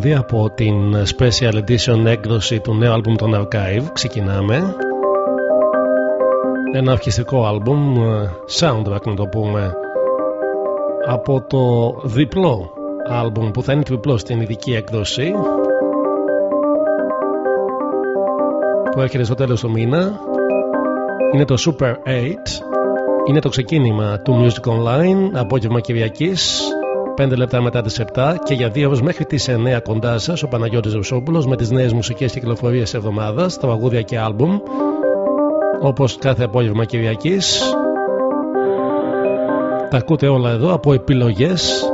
Τραγούδι από την Special Edition έκδοση του νέου άλμπουμ των Archive. Ξεκινάμε. Ένα αρχιστικό άλμπουμ soundtrack να το πούμε από το διπλό άλμπουμ που θα είναι τριπλό στην ειδική έκδοση που έρχεται στο τέλος του μήνα. Είναι το Super 8 είναι το ξεκίνημα του Music Online απόγευμα Κυριακής 5 λεπτά μετά τις 7 και για δύο ώρες μέχρι τις 9 κοντά σας ο Παναγιώτης Ρουσόπουλο με τις νέες μουσικές κυκλοφορίες εβδομάδας, τραγούδια και άλμπουμ. Όπως κάθε απόγευμα Κυριακής. Τα ακούτε όλα εδώ από επιλογές.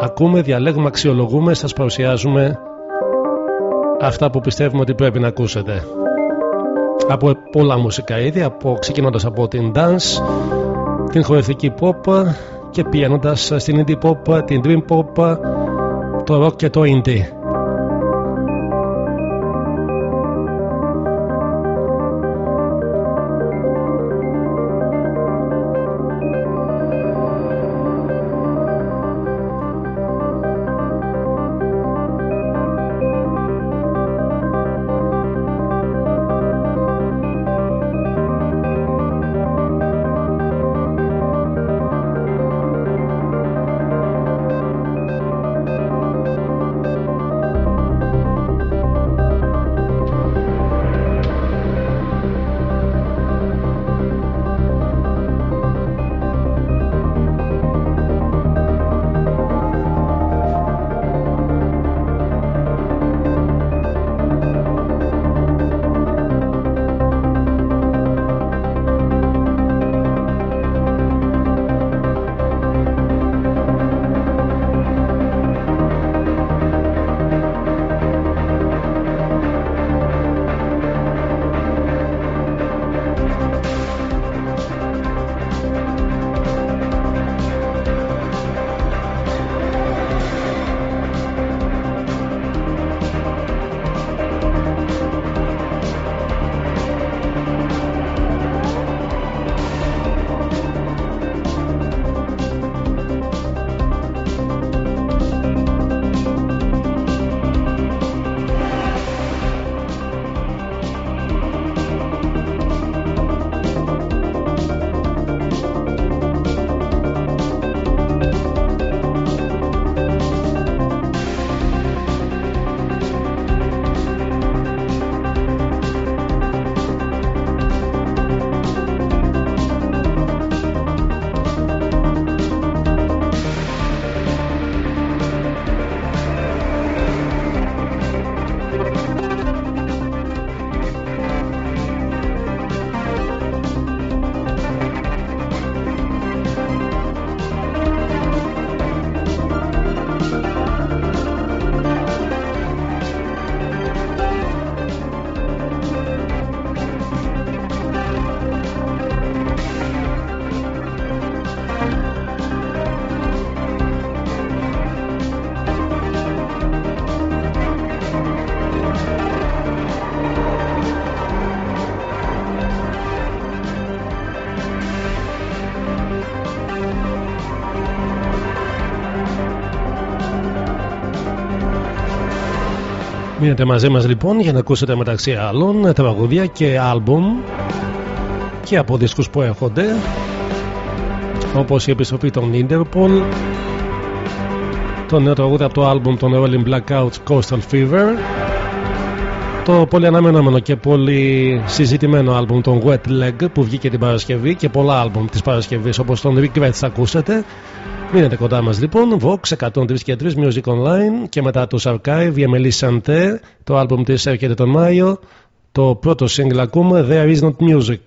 Ακούμε, διαλέγουμε, αξιολογούμε, σας παρουσιάζουμε αυτά που πιστεύουμε ότι πρέπει να ακούσετε. Από πολλά μουσικά είδη, από, ξεκινώντας από την dance, την χορευτική pop, και πηγαίνοντας στην indie pop, την dream pop, το rock και το indie. Μείνετε μαζί μας λοιπόν για να ακούσετε μεταξύ άλλων τραγουδία και άλμπουμ και από δίσκους που έρχονται όπως η επιστροφή των Interpol το νέο τραγούδι από το άλμπουμ των Rolling Blackouts Coastal Fever το πολύ αναμενόμενο και πολύ συζητημένο άλμπουμ των Wet Leg που βγήκε την Παρασκευή και πολλά άλμπουμ της Παρασκευής όπως τον Regrets ακούσατε Μείνετε κοντά μας λοιπόν. Vox 103 και 3 Music Online και μετά του Archive η Εμελή Σαντέ. Το album της έρχεται τον Μάιο. Το πρώτο σύγκλα ακούμε There is not music.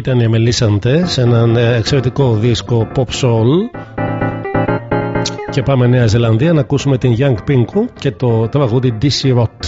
ήταν οι σε έναν ε, εξαιρετικό δίσκο pop soul. Και πάμε Νέα Ζηλανδία να ακούσουμε την Young Pinku και το τραγούδι DC Rock.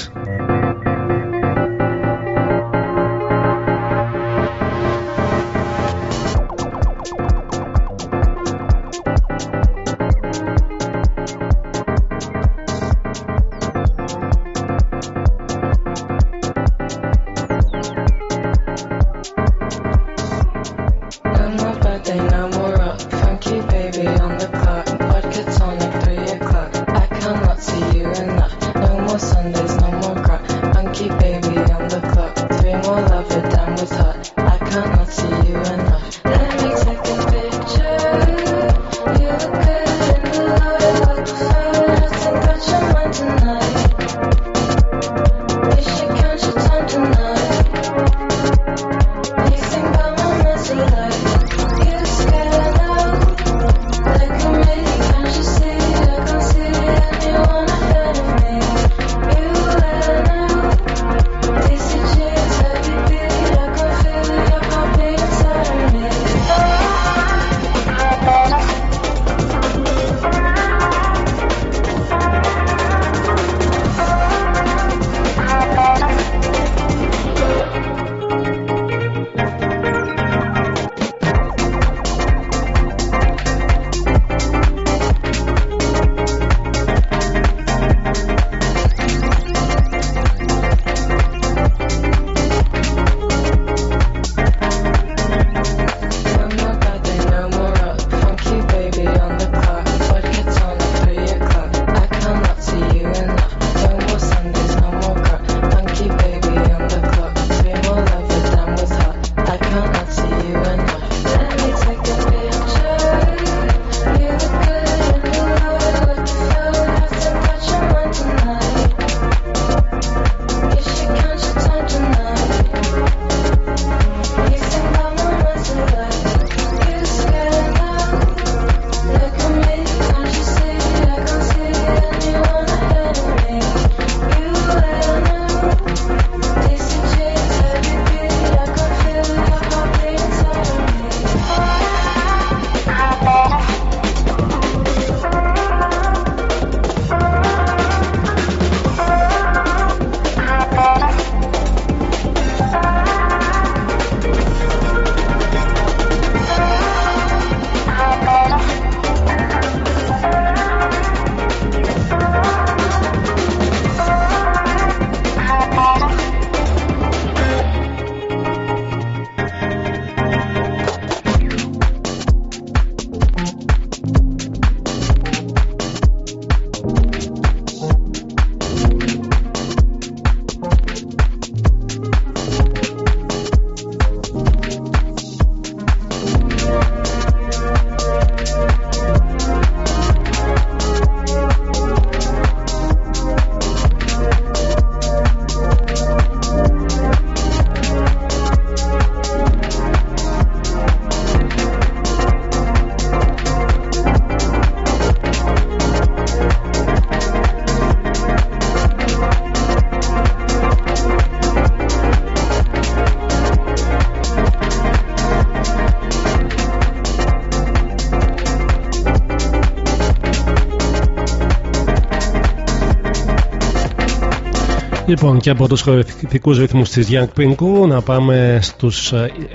Λοιπόν, και από τους χορευτικούς ρυθμούς της Young Pinku να πάμε στους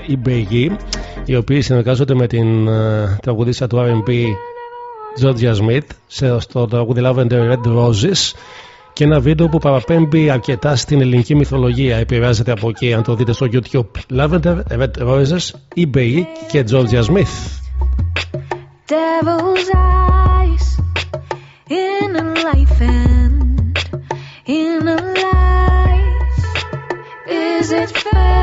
eBay, οι οποίοι συνεργάζονται με την τραγουδίστρια του RB Georgia Smith στο τραγούδι Lavender Red Roses και ένα βίντεο που παραπέμπει αρκετά στην ελληνική μυθολογία. Επηρεάζεται από εκεί, αν το δείτε στο YouTube. Lavender Red Roses, eBay και Georgia Smith. Devil's eyes in a life and in a life. Is it first.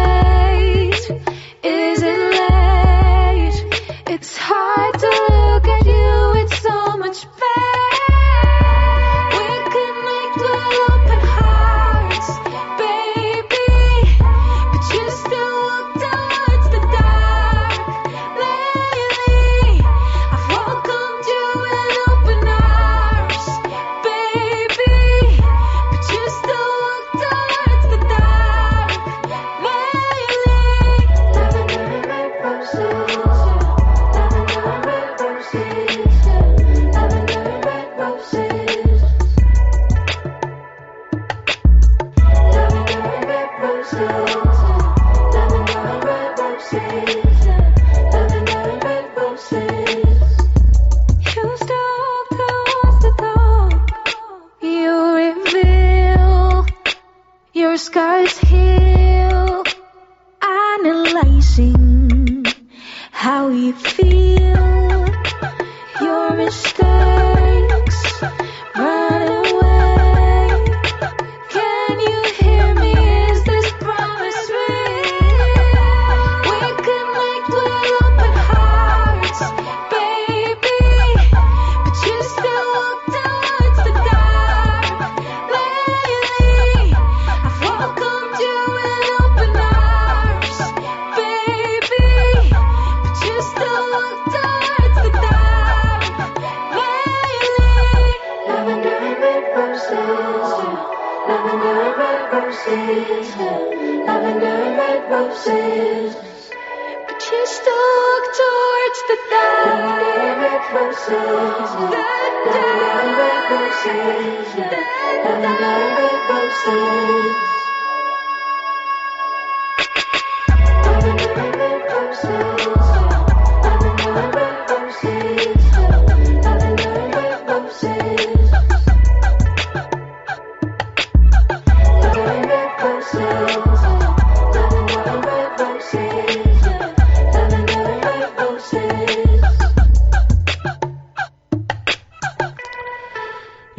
love.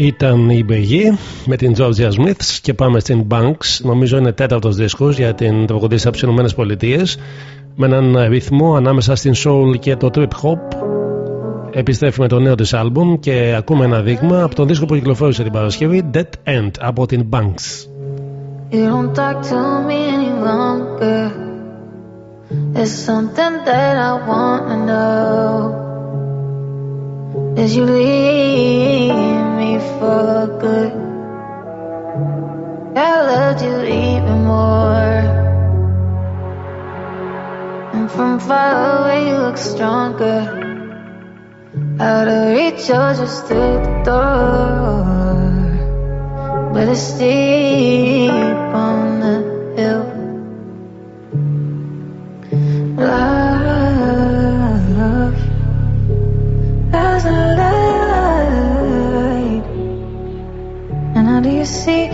Ήταν η Μπεγή με την Georgia Smith και πάμε στην Banks. Νομίζω είναι τέταρτος δίσκος για την τραγουδίστρια από τις Ηνωμένες Πολιτείες. Με έναν ρυθμό ανάμεσα στην Soul και το Trip Hop. Επιστρέφει με το νέο της άλμπουμ και ακούμε ένα δείγμα από τον δίσκο που κυκλοφόρησε την Παρασκευή Dead End από την Banks. You don't talk to me any longer. There's something that I want to know. As you leave for good, I loved you even more. And from far away, you look stronger. Out of reach, you're just through the door. But it's deep on see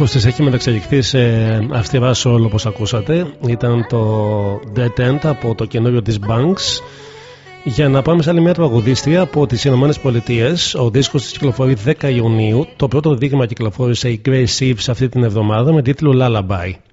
Ο ήχος της έχει μεταξελιχθεί σε αυστηρά σόλ όπως ακούσατε. Ήταν το Dead End από το καινούριο της Banks. Για να πάμε σε άλλη μια τραγουδίστρια από τις Ηνωμένες Πολιτείες. Ο δίσκος της κυκλοφορεί 10 Ιουνίου. Το πρώτο δείγμα κυκλοφόρησε η Grace Eve αυτή την εβδομάδα με τίτλο Lullaby.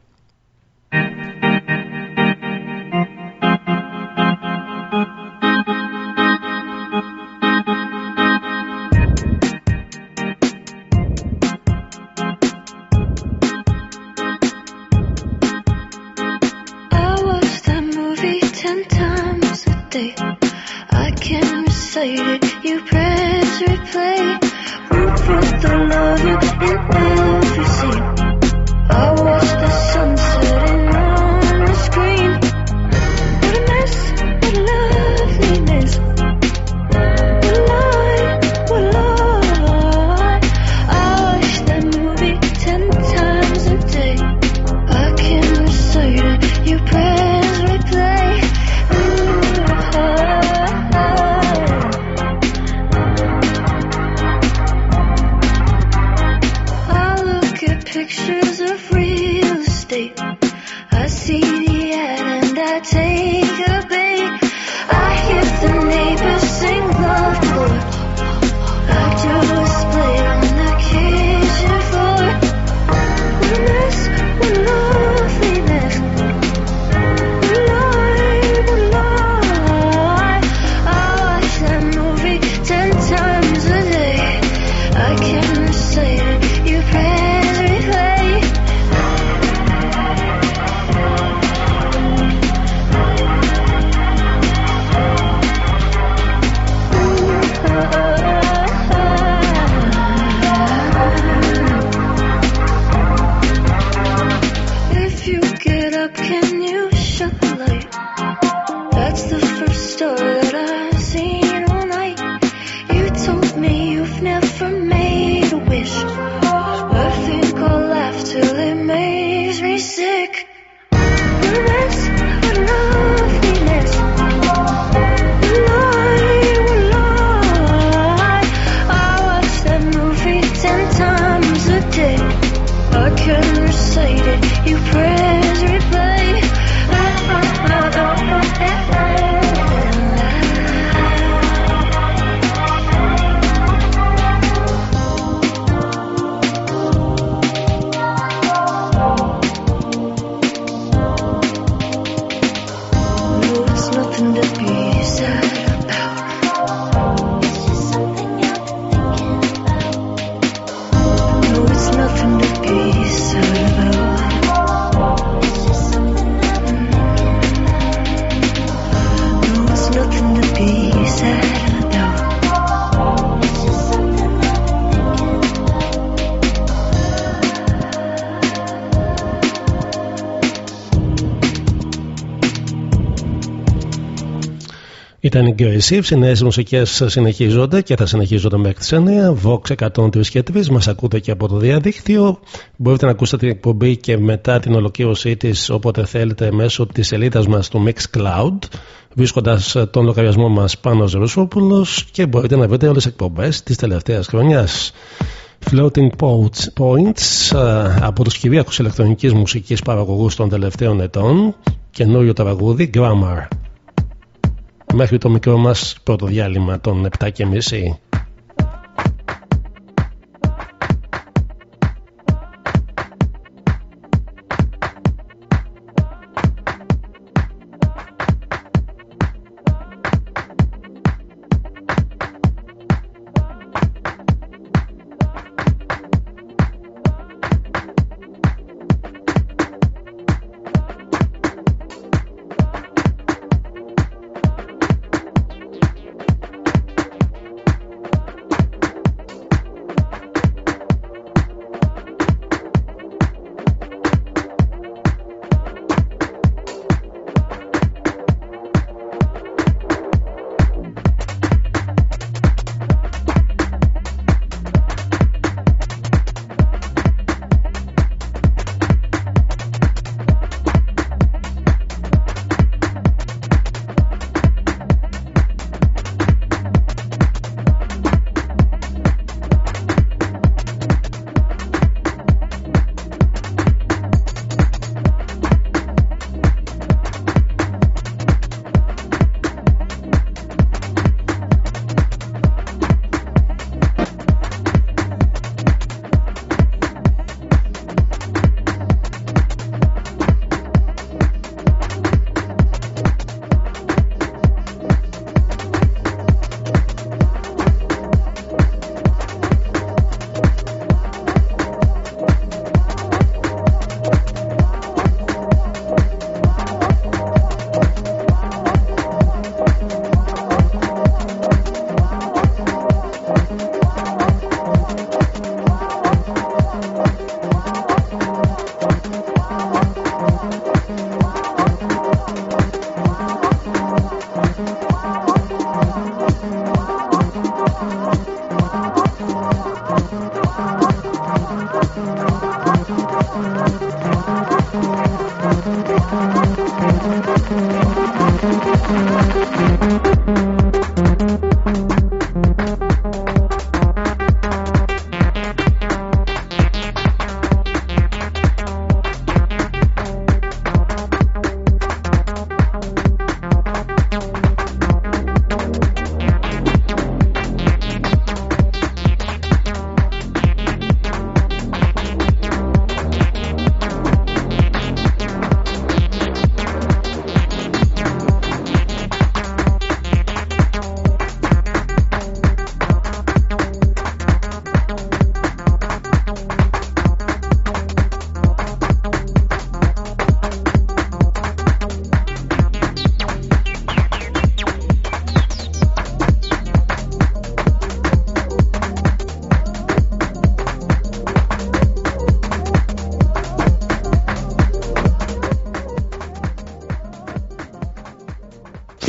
Ήταν η Grace Eve. Οι νέες μουσικές συνεχίζονται και θα συνεχίζονται μέχρι τις 9. Vox 103 και 3. Μας ακούτε και από το διαδίκτυο. Μπορείτε να ακούσετε την εκπομπή και μετά την ολοκλήρωσή της όποτε θέλετε μέσω της σελίδας μας του Mixcloud. Βρίσκοντας τον λογαριασμό μας πάνω Ρουσόπουλο και μπορείτε να βρείτε όλες τις εκπομπές της τελευταίας χρονιάς. Floating Points από τους κυρίαρχους ηλεκτρονικής μουσικής παραγωγούς των τελευταίων ετών. Καινούριο τραγούδι Grammar μέχρι το μικρό μας πρώτο διάλειμμα των 7.30.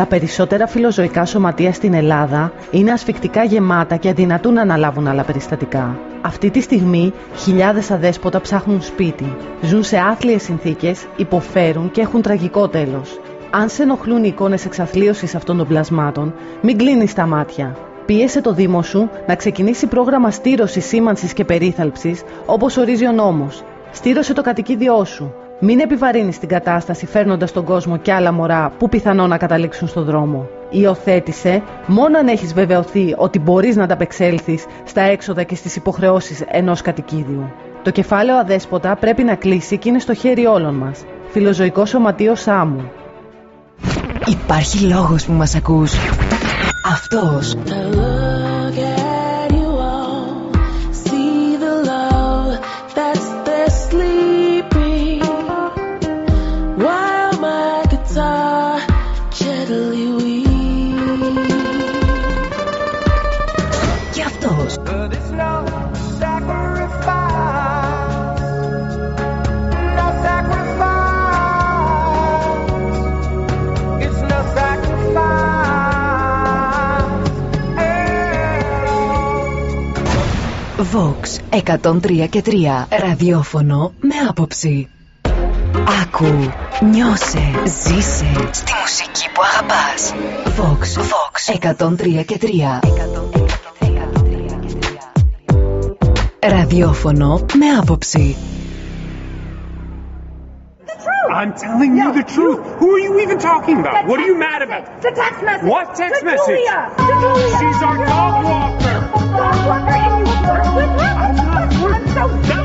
Τα περισσότερα φιλοζωικά σωματεία στην Ελλάδα είναι ασφικτικά γεμάτα και αδυνατούν να αναλάβουν άλλα περιστατικά. Αυτή τη στιγμή χιλιάδες αδέσποτα ψάχνουν σπίτι, ζουν σε άθλιες συνθήκες, υποφέρουν και έχουν τραγικό τέλος. Αν σε ενοχλούν οι εικόνες εξαθλίωσης αυτών των πλασμάτων, μην κλείνεις τα μάτια. Πίεσε το Δήμο σου να ξεκινήσει πρόγραμμα στήρωσης, σήμανσης και περίθαλψης όπως ορίζει ο νόμος. Στήρωσε το κατοικίδιό σου. Μην επιβαρύνεις την κατάσταση φέρνοντας τον κόσμο και άλλα μωρά που πιθανόν να καταλήξουν στον δρόμο. Υιοθέτησε μόνο αν έχεις βεβαιωθεί ότι μπορείς να ανταπεξέλθεις στα έξοδα και στις υποχρεώσεις ενός κατοικίδιου. Το κεφάλαιο αδέσποτα πρέπει να κλείσει και είναι στο χέρι όλων μας. Φιλοζωικό Σωματείο Σάμου. Υπάρχει λόγος που μας ακούς. Αυτός. Vox 103 και 3 ραδιόφωνο με άποψη. Άκου, νιώσε, ζήσε στη μουσική που αγαπάς. Vox, Vox 103 και 3 ραδιόφωνο με άποψη. I'm telling you the truth. Who are you even talking about? what are you mad about? The text message. What text to message? Julia. To Julia. She's our dog walker. Dog walker, no.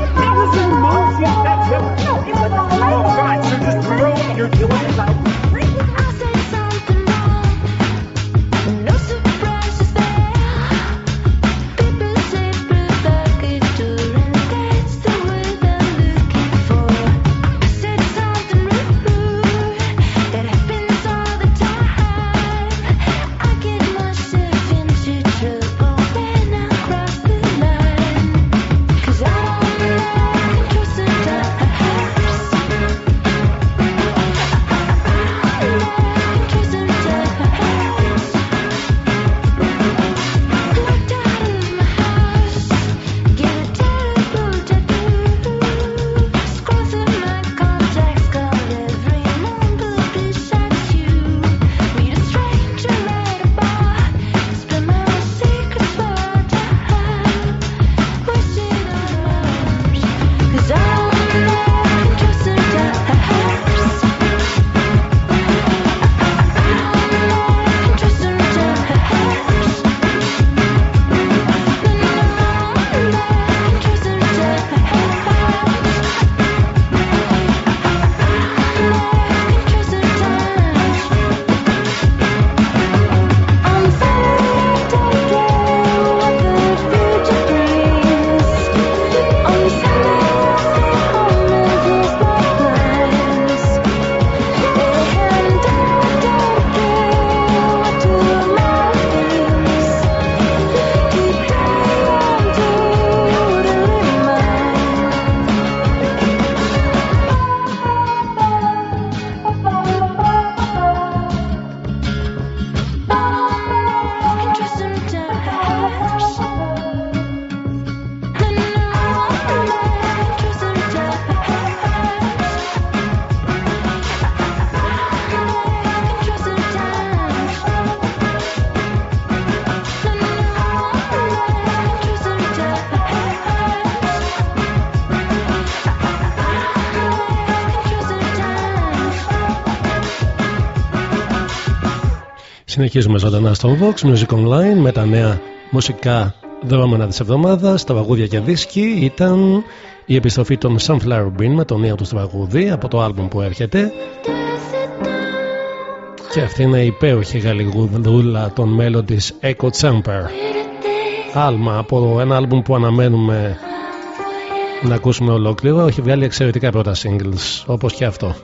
Συνεχίζουμε ζωντανά στο Vox Music Online με τα νέα μουσικά δρόμενα της εβδομάδας, τα βαγούδια και δίσκοι. Ήταν η επιστροφή των Sunflower Bean με το νέο τους τραγούδι από το άλμπουμ που έρχεται. Και αυτή είναι η υπέροχη γαλλικούδουλα των μέλων της Echo Chamber. Άλμα από ένα άλμπουμ που αναμένουμε να ακούσουμε ολόκληρο. Έχει βγάλει εξαιρετικά πρώτα singles όπως και αυτό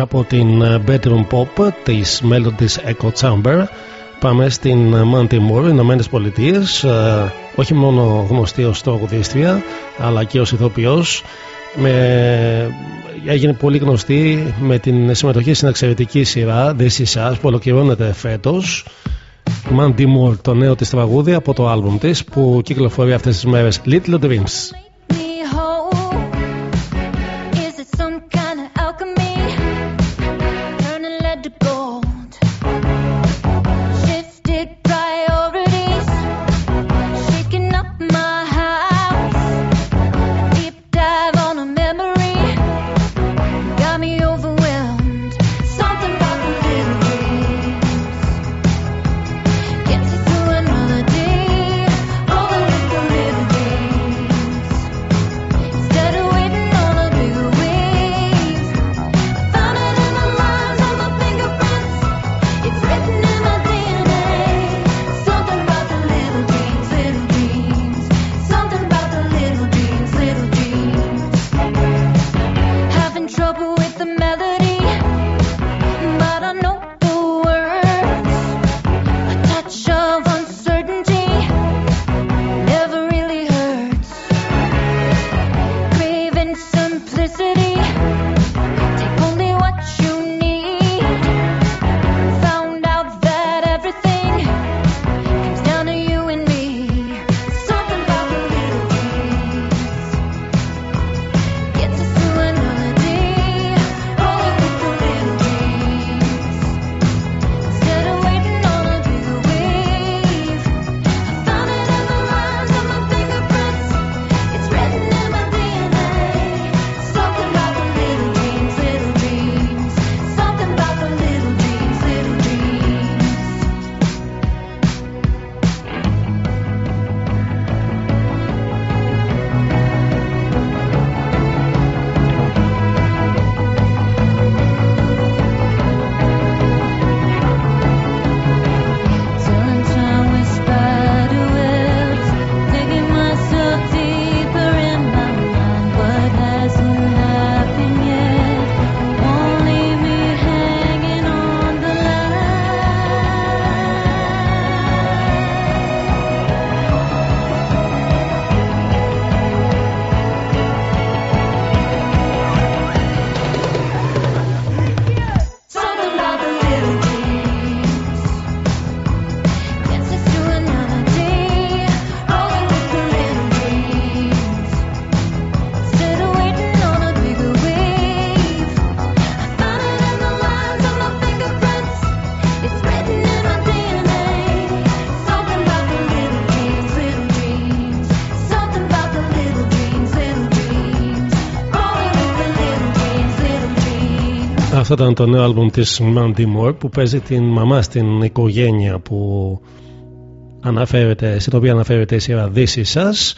από την ε, Bedroom Pop της μέλλον της Echo Chamber πάμε στην ε, Mandy Moore, Ηνωμένες Πολιτείες ε, όχι μόνο γνωστή ως τραγουδίστρια αλλά και ως ηθοποιός. Με... έγινε πολύ γνωστή με την συμμετοχή στην εξαιρετική σειρά This Is Us που ολοκληρώνεται φέτος. Mandy Moore το νέο της τραγούδι από το άλμπουμ της που κυκλοφορεί αυτές τις μέρες Little Dreams Αυτό ήταν το νέο άλμπουμ της Mandy Moore που παίζει την μαμά στην οικογένεια που αναφέρεται, στην οποία αναφέρεται η σειρά Δύση σας.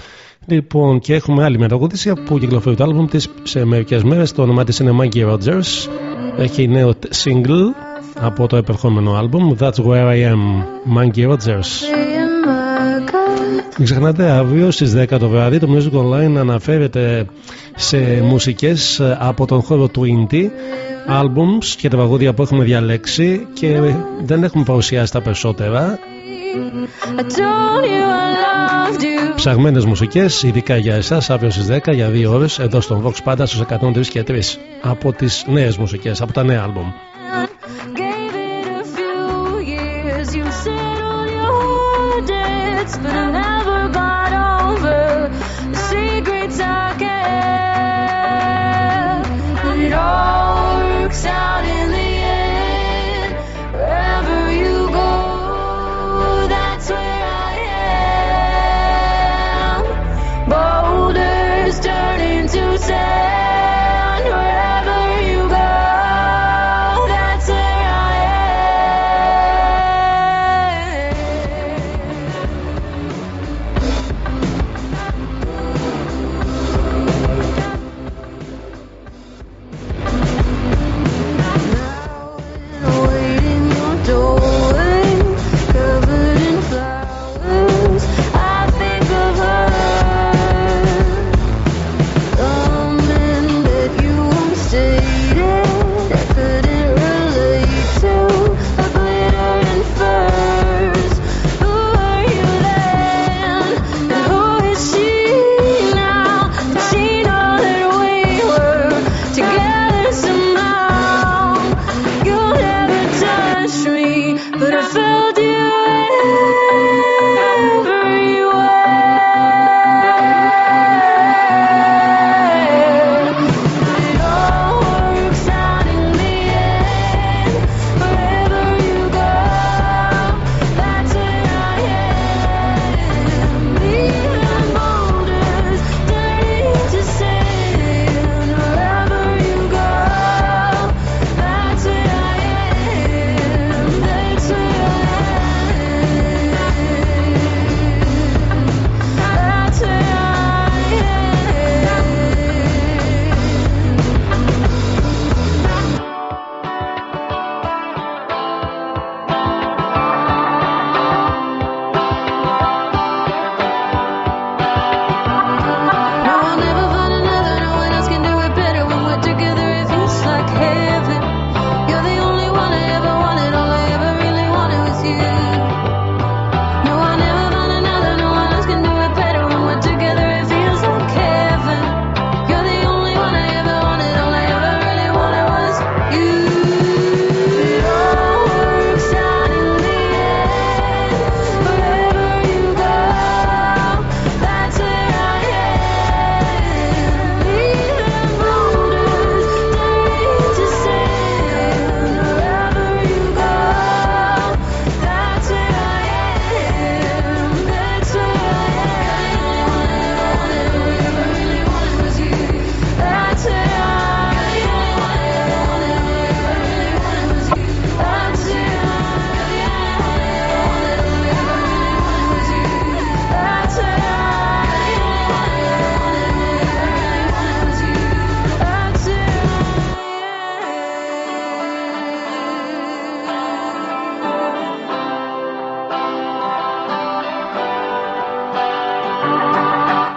Λοιπόν, και έχουμε άλλη μια τραγουδίστρια που κυκλοφορεί το άλμπουμ της σε μερικές μέρες. Το όνομά της είναι Maggie Rogers. Έχει νέο single από το επερχόμενο άλμπουμ That's Where I Am, Maggie Rogers. Μην ξεχνάτε, αύριο στις 10 το βράδυ το Music Online αναφέρεται σε μουσικές από τον χώρο του Indie albums και τα τραγούδια που έχουμε διαλέξει και δεν έχουμε παρουσιάσει τα περισσότερα. I told you I loved you. ψαγμένες μουσικές ειδικά για εσάς αύριο στις 10 για 2 ώρες εδώ στον Vox πάντα στους 103 και 3 από τις νέες μουσικές, από τα νέα άλμπουμ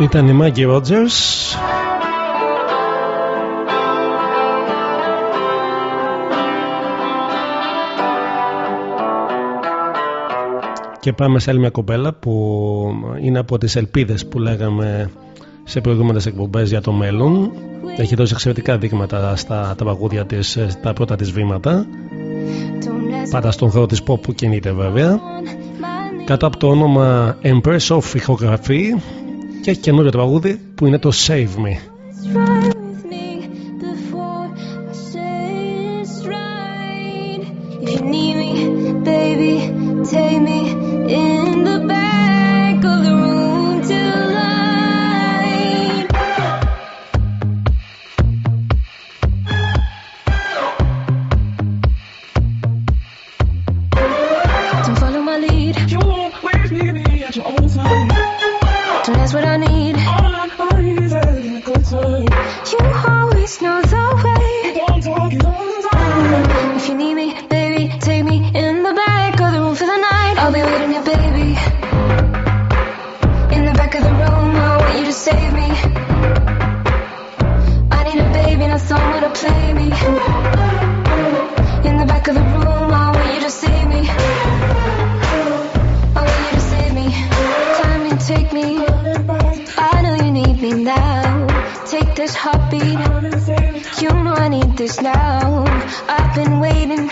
ήταν η Maggie Rogers και πάμε σε άλλη μια κοπέλα που είναι από τις ελπίδες που λέγαμε σε προηγούμενες εκπομπές για το μέλλον. Έχει δώσει εξαιρετικά δείγματα στα τραγούδια της, στα πρώτα της βήματα. Πάντα στον χώρο της pop που κινείται βέβαια. Κάτω από το όνομα Empress of Ηχογραφή και έχει καινούριο τραγούδι που είναι το Save Me. Don't follow my lead. You won't leave me at your own time. That's what I need. You always know the way. If you need me. heartbeat You know I need this now. I've been waiting.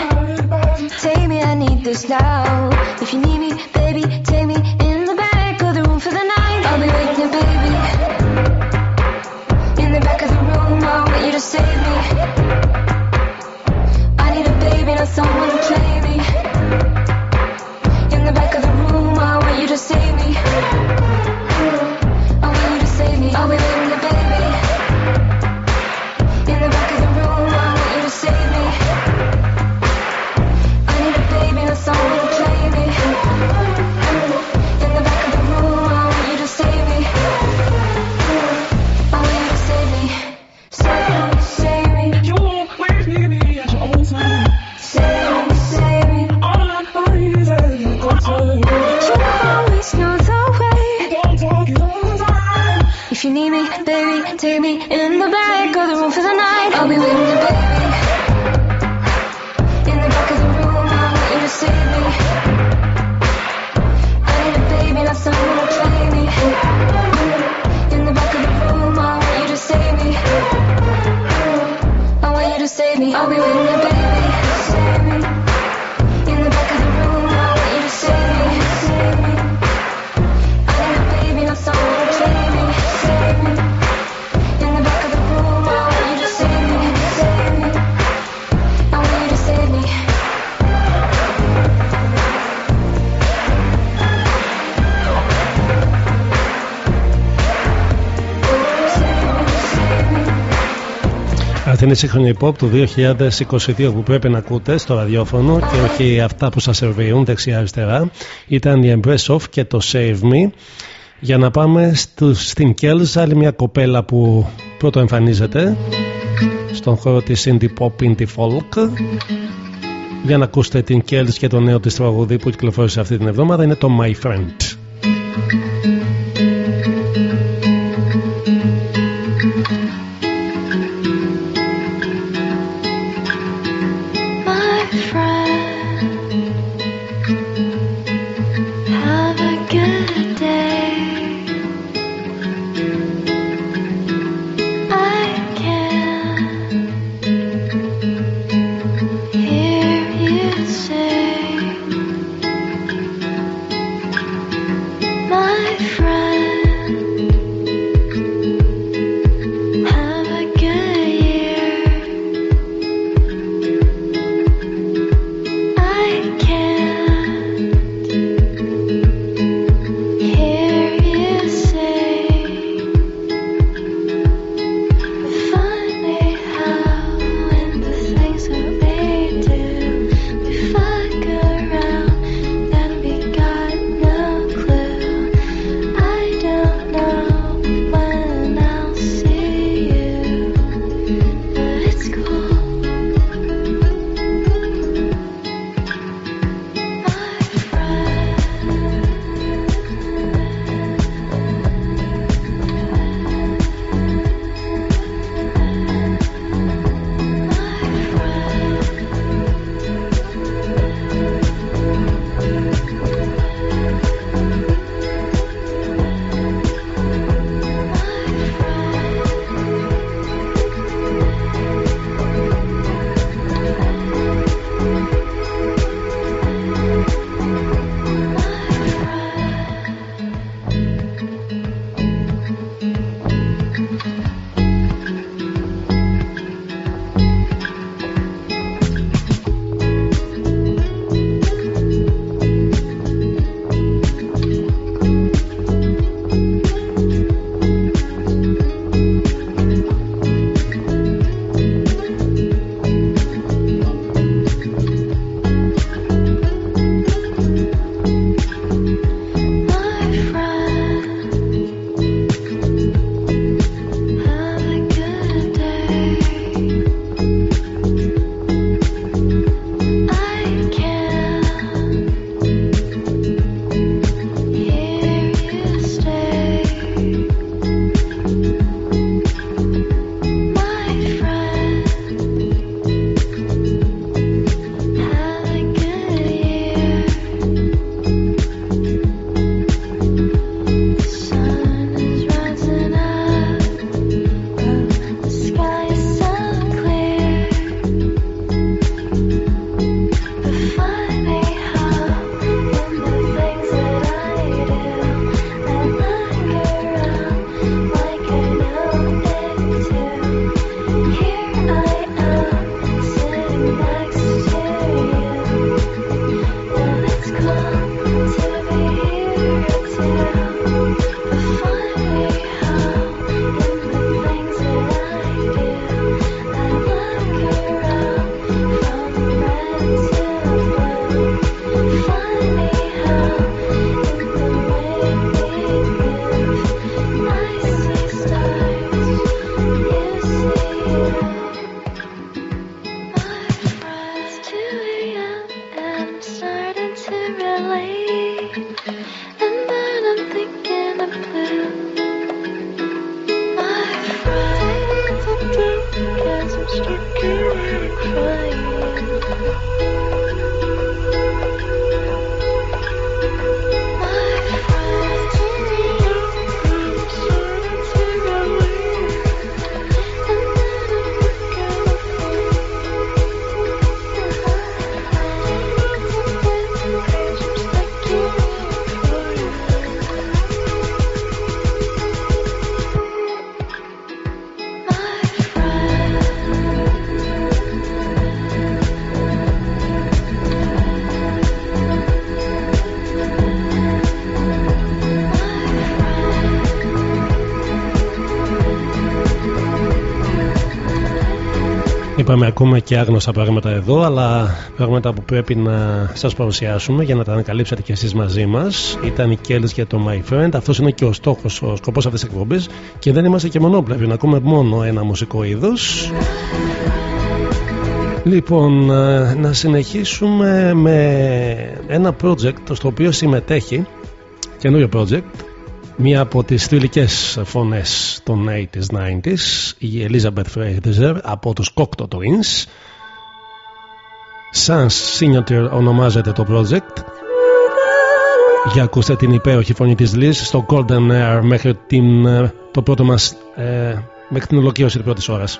Take me, I need this now. If you need me την σύγχρονη pop του 2022 που πρέπει να ακούτε στο ραδιόφωνο και όχι αυτά που σας σερβίουν δεξιά-αριστερά ήταν η Embrace Off και το Save Me. Για να πάμε στην Κέλς άλλη μια κοπέλα που πρώτο εμφανίζεται στον χώρο της indie pop, indie folk. Για να ακούσετε την Κέλς και το νέο της τραγουδί που κυκλοφόρησε αυτή την εβδομάδα είναι το My Friend. Είπαμε ακούμε και άγνωστα πράγματα εδώ, αλλά πράγματα που πρέπει να σας παρουσιάσουμε για να τα ανακαλύψετε και εσείς μαζί μας. Ήταν η Kelly για το My Friend. Αυτός είναι και ο στόχος, ο σκοπός αυτής της εκπομπής. Και δεν είμαστε και μονόπλευροι, να ακούμε μόνο ένα μουσικό είδος. Λοιπόν, ε, να συνεχίσουμε με ένα project στο οποίο συμμετέχει, καινούριο project, μία από τις θηλυκές φωνές των 80s, 90s, η Elizabeth Fraser από τους Cocteau Twins. Sans Signature ονομάζεται το project. Για ακούστε την υπέροχη φωνή της Liz στο Golden Air μέχρι την, ε, το πρώτο μας, ε, μέχρι την ολοκλήρωση της πρώτης ώρας.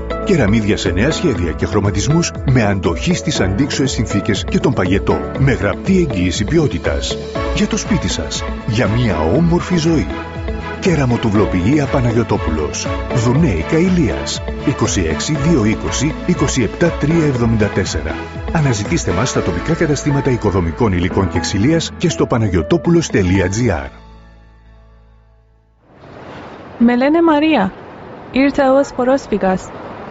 Κεραμίδια σε νέα σχέδια και χρωματισμούς με αντοχή στις αντίξωες συνθήκες και τον παγετό. Με γραπτή εγγύηση ποιότητας. Για το σπίτι σας. Για μια όμορφη ζωή. Κεραμοτουβλοποιία Παναγιωτόπουλος. Δουνέικα Ηλίας. 26 220 27 374. Αναζητήστε μας στα τοπικά καταστήματα οικοδομικών υλικών και ξυλίας και στο παναγιωτόπουλος.gr. Με λένε Μαρία. Ήρθα ως πρόσφυγας.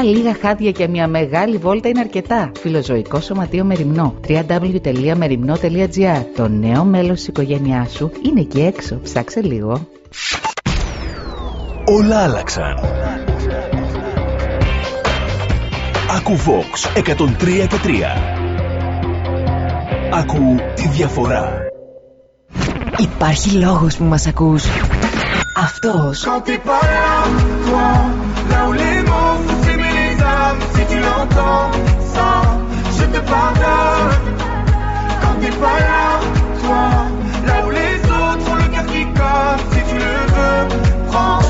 λίγα χάδια και μια μεγάλη βόλτα είναι αρκετά. Φιλοζωικό Σωματείο Μεριμνό. www.merimno.gr Το νέο μέλος της οικογένειάς σου είναι εκεί έξω. Ψάξε λίγο. Όλα άλλαξαν. Ακού Vox 103 και 3. Ακού τη διαφορά. Υπάρχει λόγος που μας ακούς. Αυτός. Quand t'es pas là, toi, là où les mots si tu l'entends, ça, je te pardonne. Quand t'es pas là, toi, là où les autres ont le cœur qui colle, si tu le veux, prends.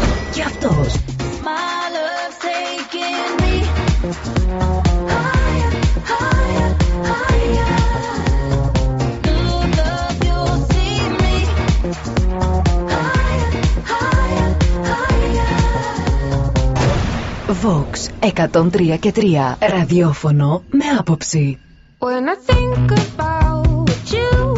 Vox 103 και 3. Ραδιόφωνο με άποψη. When I think about what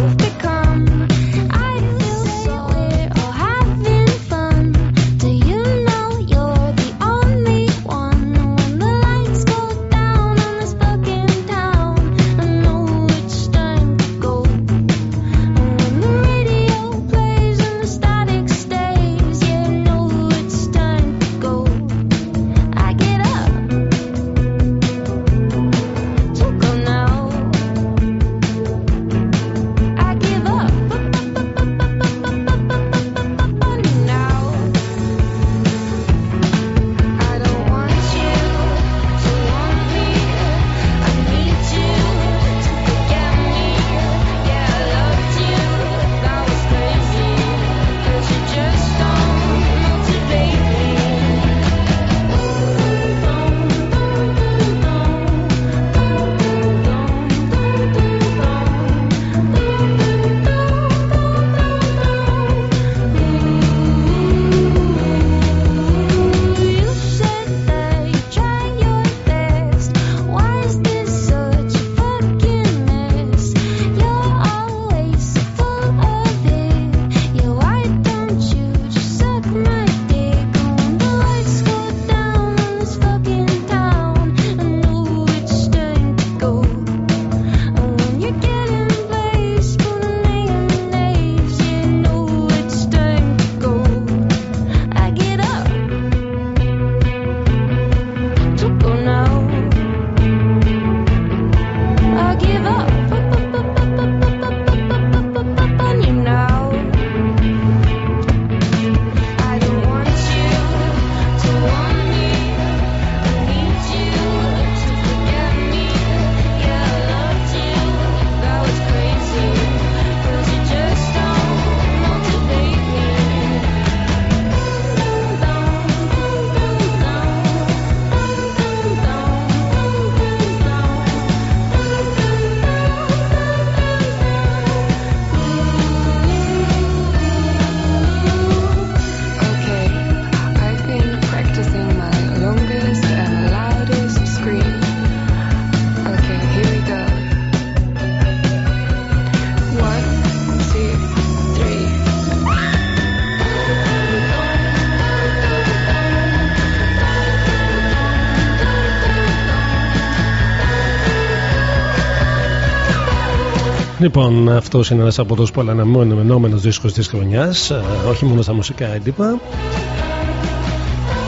Λοιπόν, αυτός είναι ένας από τους πολλαναμενόμενου δίσκους της χρονιάς, όχι μόνο στα μουσικά έντυπα.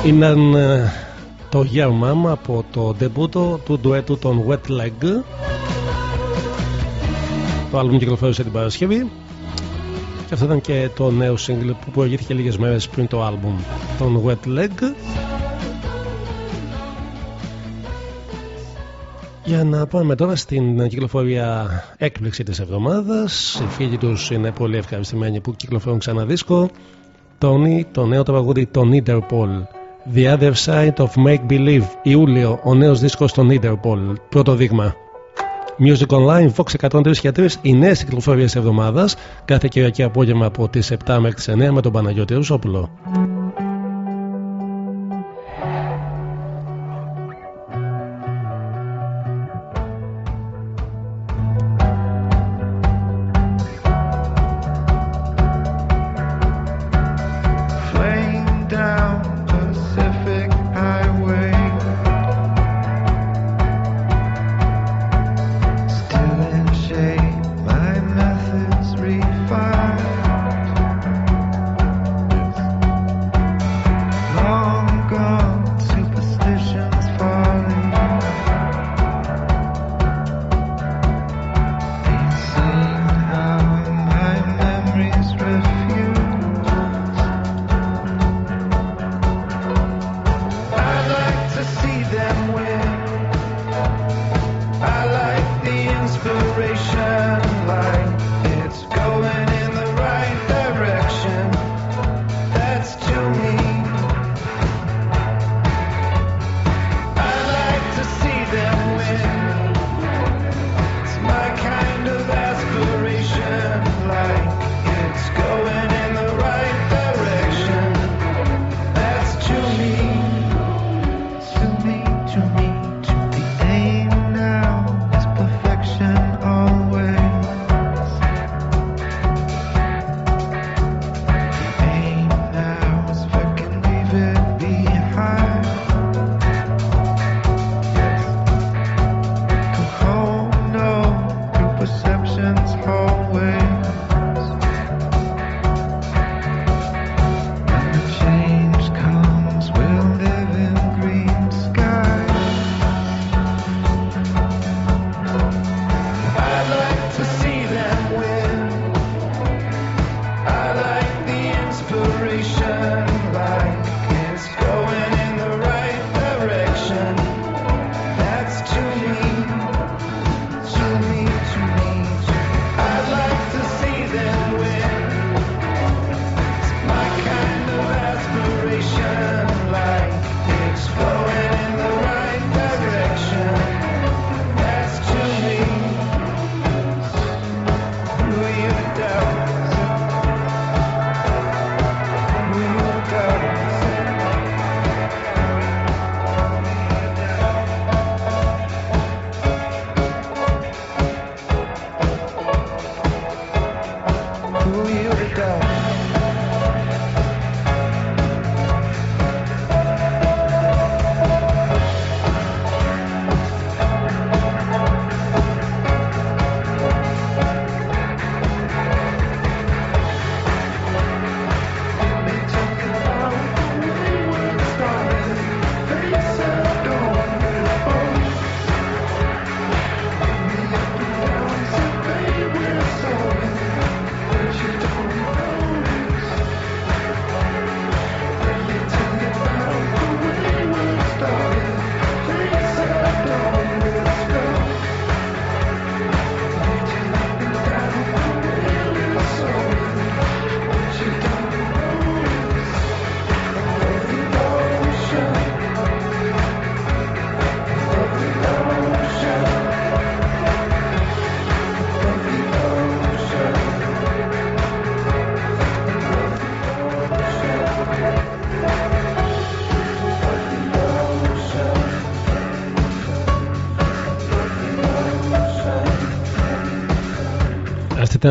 Είναι ε, το Year Mama από το ντεμπούτο του ντουέτου των Wet Leg. Το άλμπουμ κυκλοφόρησε την Παρασκευή. Και αυτό ήταν και το νέο single που προηγήθηκε λίγες μέρες πριν το άλμπουμ των Wet Leg. Για να πάμε τώρα στην κυκλοφορία έκπληξη της εβδομάδας. Οι φίλοι τους είναι πολύ ευχαριστημένοι που κυκλοφορούν ξανά δίσκο. Τόνι, το νέο τραγούδι των Interpol. The Other Side of Make Believe. Ιούλιο, ο νέος δίσκος των Interpol. Πρώτο δείγμα. Music Online, Fox 103 και 3 οι νέες κυκλοφορίες της εβδομάδας Κάθε Κυριακή απόγευμα από τις 7 μέχρι τις 9 με τον Παναγιώτη Ρουσόπουλο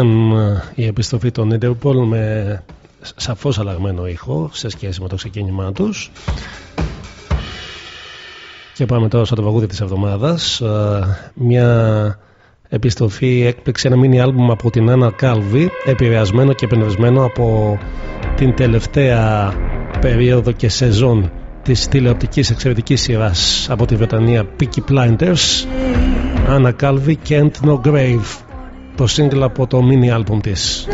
ήταν ε, η επιστροφή των Interpol με σαφώς αλλαγμένο ήχο σε σχέση με το ξεκίνημά τους. Και πάμε τώρα στο τραγούδι της εβδομάδας. Ε, μια επιστροφή έκπληξε ένα mini άλμπουμ από την Άννα Κάλβι επηρεασμένο και επενδυσμένο από την τελευταία περίοδο και σεζόν της τηλεοπτικής εξαιρετικής σειράς από τη Βρετανία Peaky Blinders. Anna Calvi Kent No Grave το σύνγκλ από το μίνι αλπουν της.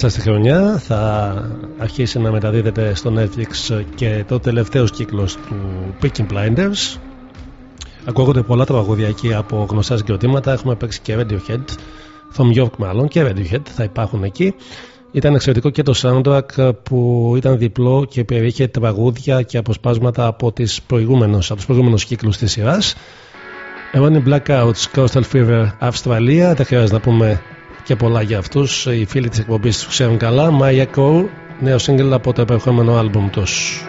Μέσα στη χρονιά θα αρχίσει να μεταδίδεται στο Netflix και το τελευταίος κύκλος του Peaky Blinders Ακούγονται πολλά τραγούδια εκεί από γνωστά συγκροτήματα. Έχουμε παίξει και Radiohead, Tom York μάλλον και Radiohead θα υπάρχουν εκεί. Ήταν εξαιρετικό και το soundtrack που ήταν διπλό και περιείχε τραγούδια και αποσπάσματα από, τις προηγούμενους, από τους προηγούμενους κύκλους της σειράς. Εγώ είναι Blackouts, Coastal Fever, Αυστραλία. Δεν χρειάζεται να πούμε και πολλά για αυτούς. Οι φίλοι της εκπομπής τους ξέρουν καλά. My Echo, νέο single από το επερχόμενο άλμπουμ τους.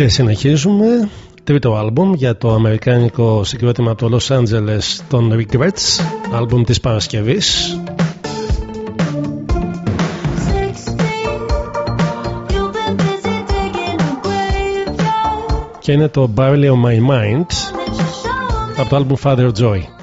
Και συνεχίζουμε. Τρίτο άλμπουμ για το αμερικάνικο συγκρότημα από το Los Angeles των Regrets άλμπουμ της Παρασκευής. Και είναι το Barley on My Mind από το άλμπουμ Father Joy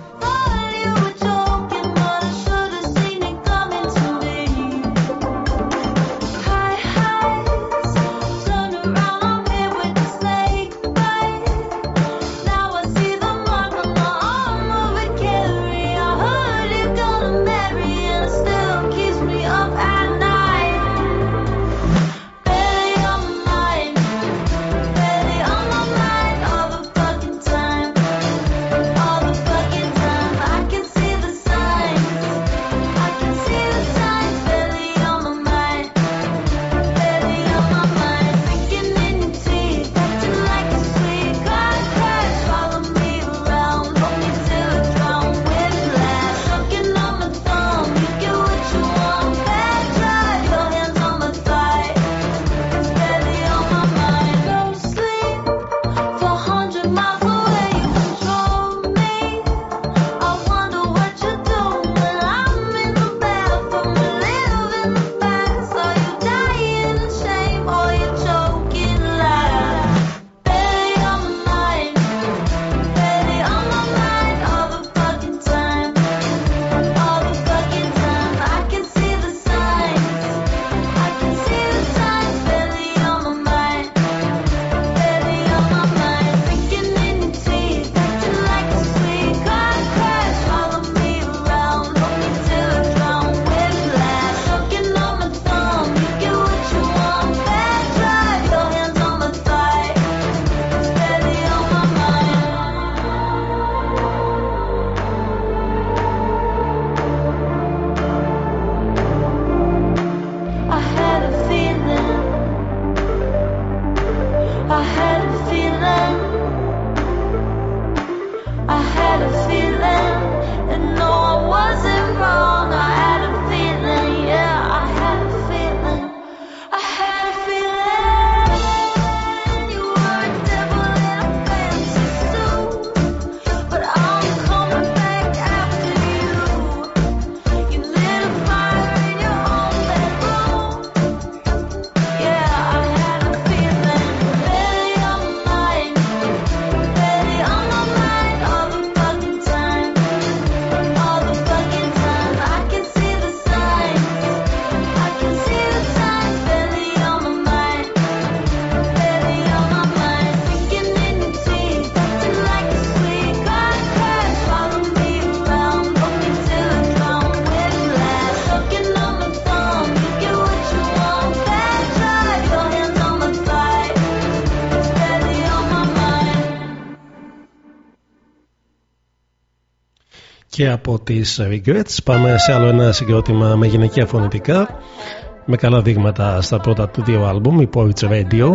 και από τις Regrets. Πάμε σε άλλο ένα συγκρότημα με γυναικεία φωνητικά με καλά δείγματα στα πρώτα του δύο άλμπουμ η Porridge Radio.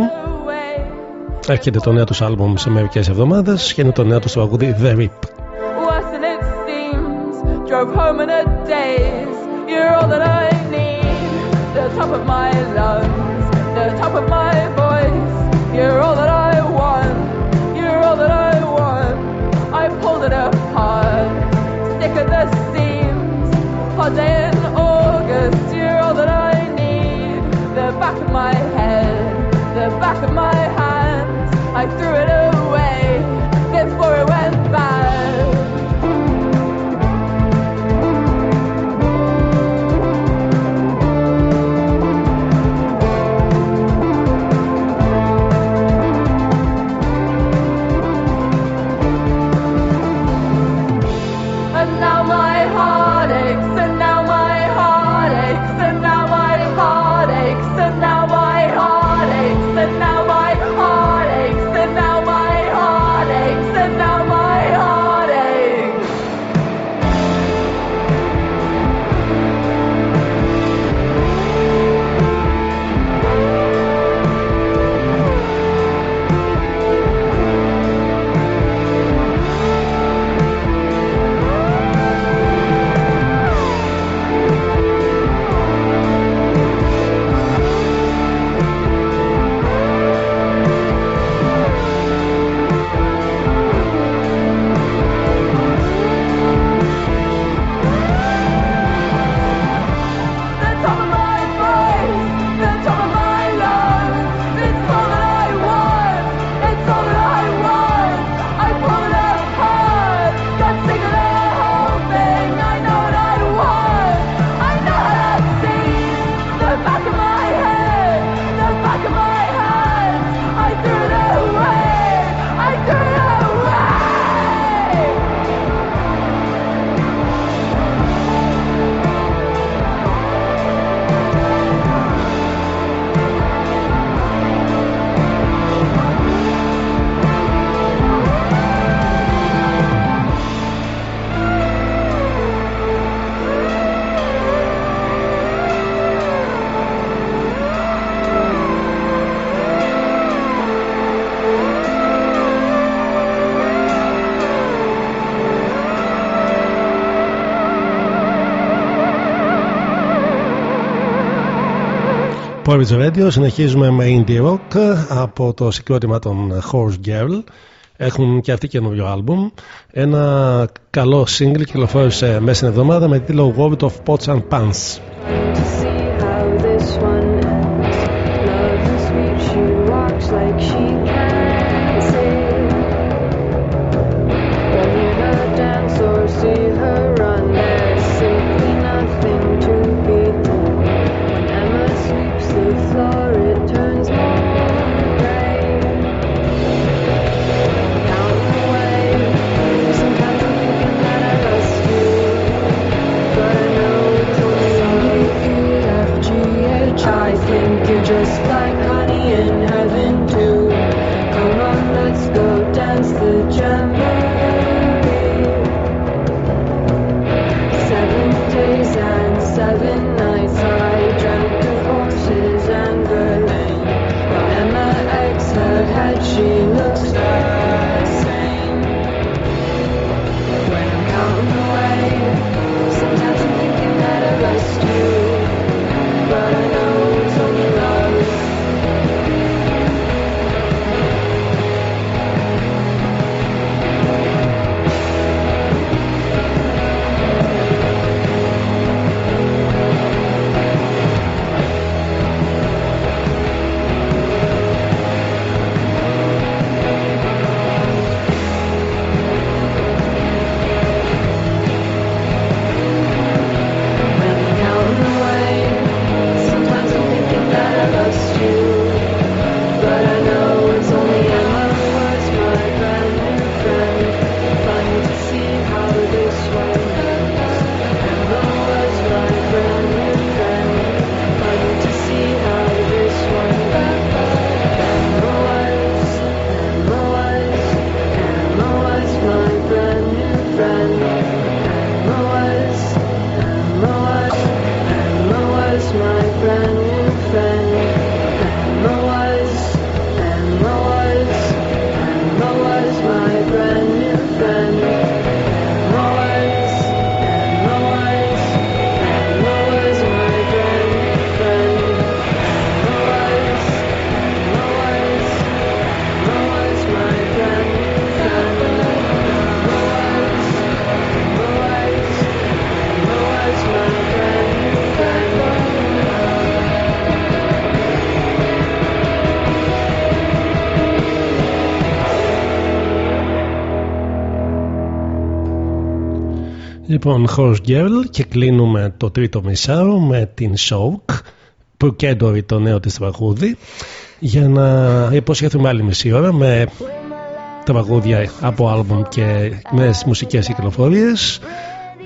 Έρχεται το νέο τους άλμπουμ σε μερικές εβδομάδες και είναι το νέο τους τραγούδι The Rip Συνεχίζουμε με indie rock από το συγκρότημα των Horse Girl. Έχουν και αυτοί καινούριο άλμπουμ. Ένα καλό single κυκλοφόρησε μέσα στην εβδομάδα με τίτλο World of Pots and Pants Λοιπόν, Horse Girl και κλείνουμε το τρίτο μισάρο με την Shock που κέντορει το νέο της τραγούδι για να υποσχεθούμε άλλη μισή ώρα με τραγούδια από άλμπουμ και με μουσικές κυκλοφορίες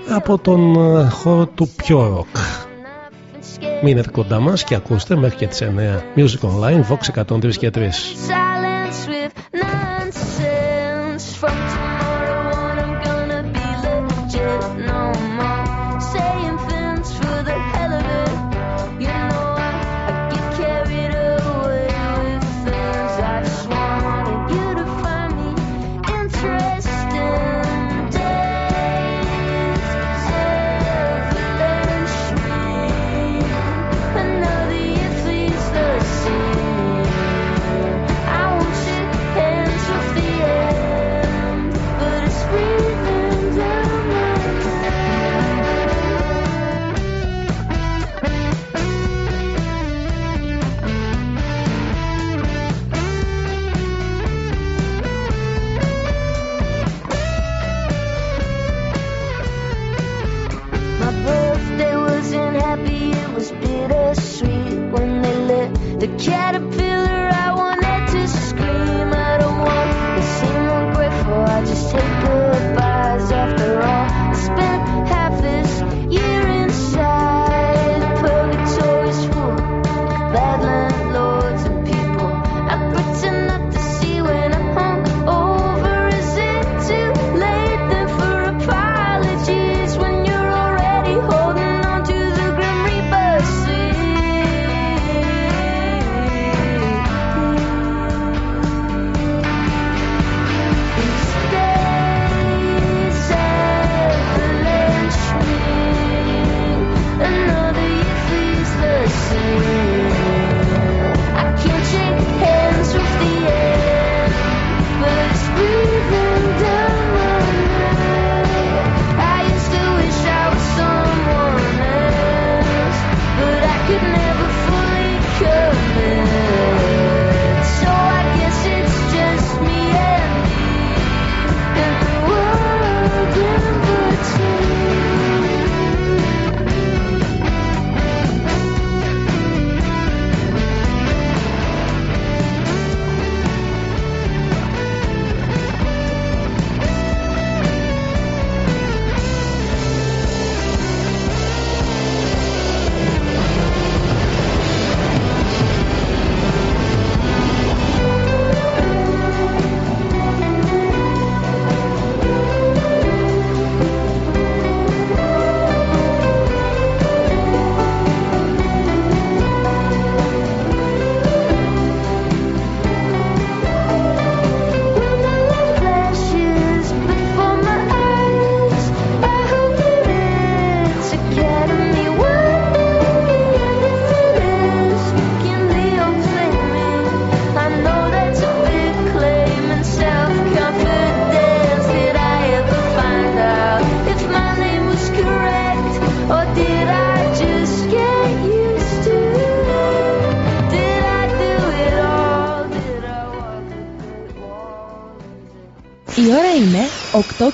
από τον ε, χώρο του πιο rock. Μείνετε κοντά μας και ακούστε μέχρι και τις 9 Music Online, Vox 103 και 3.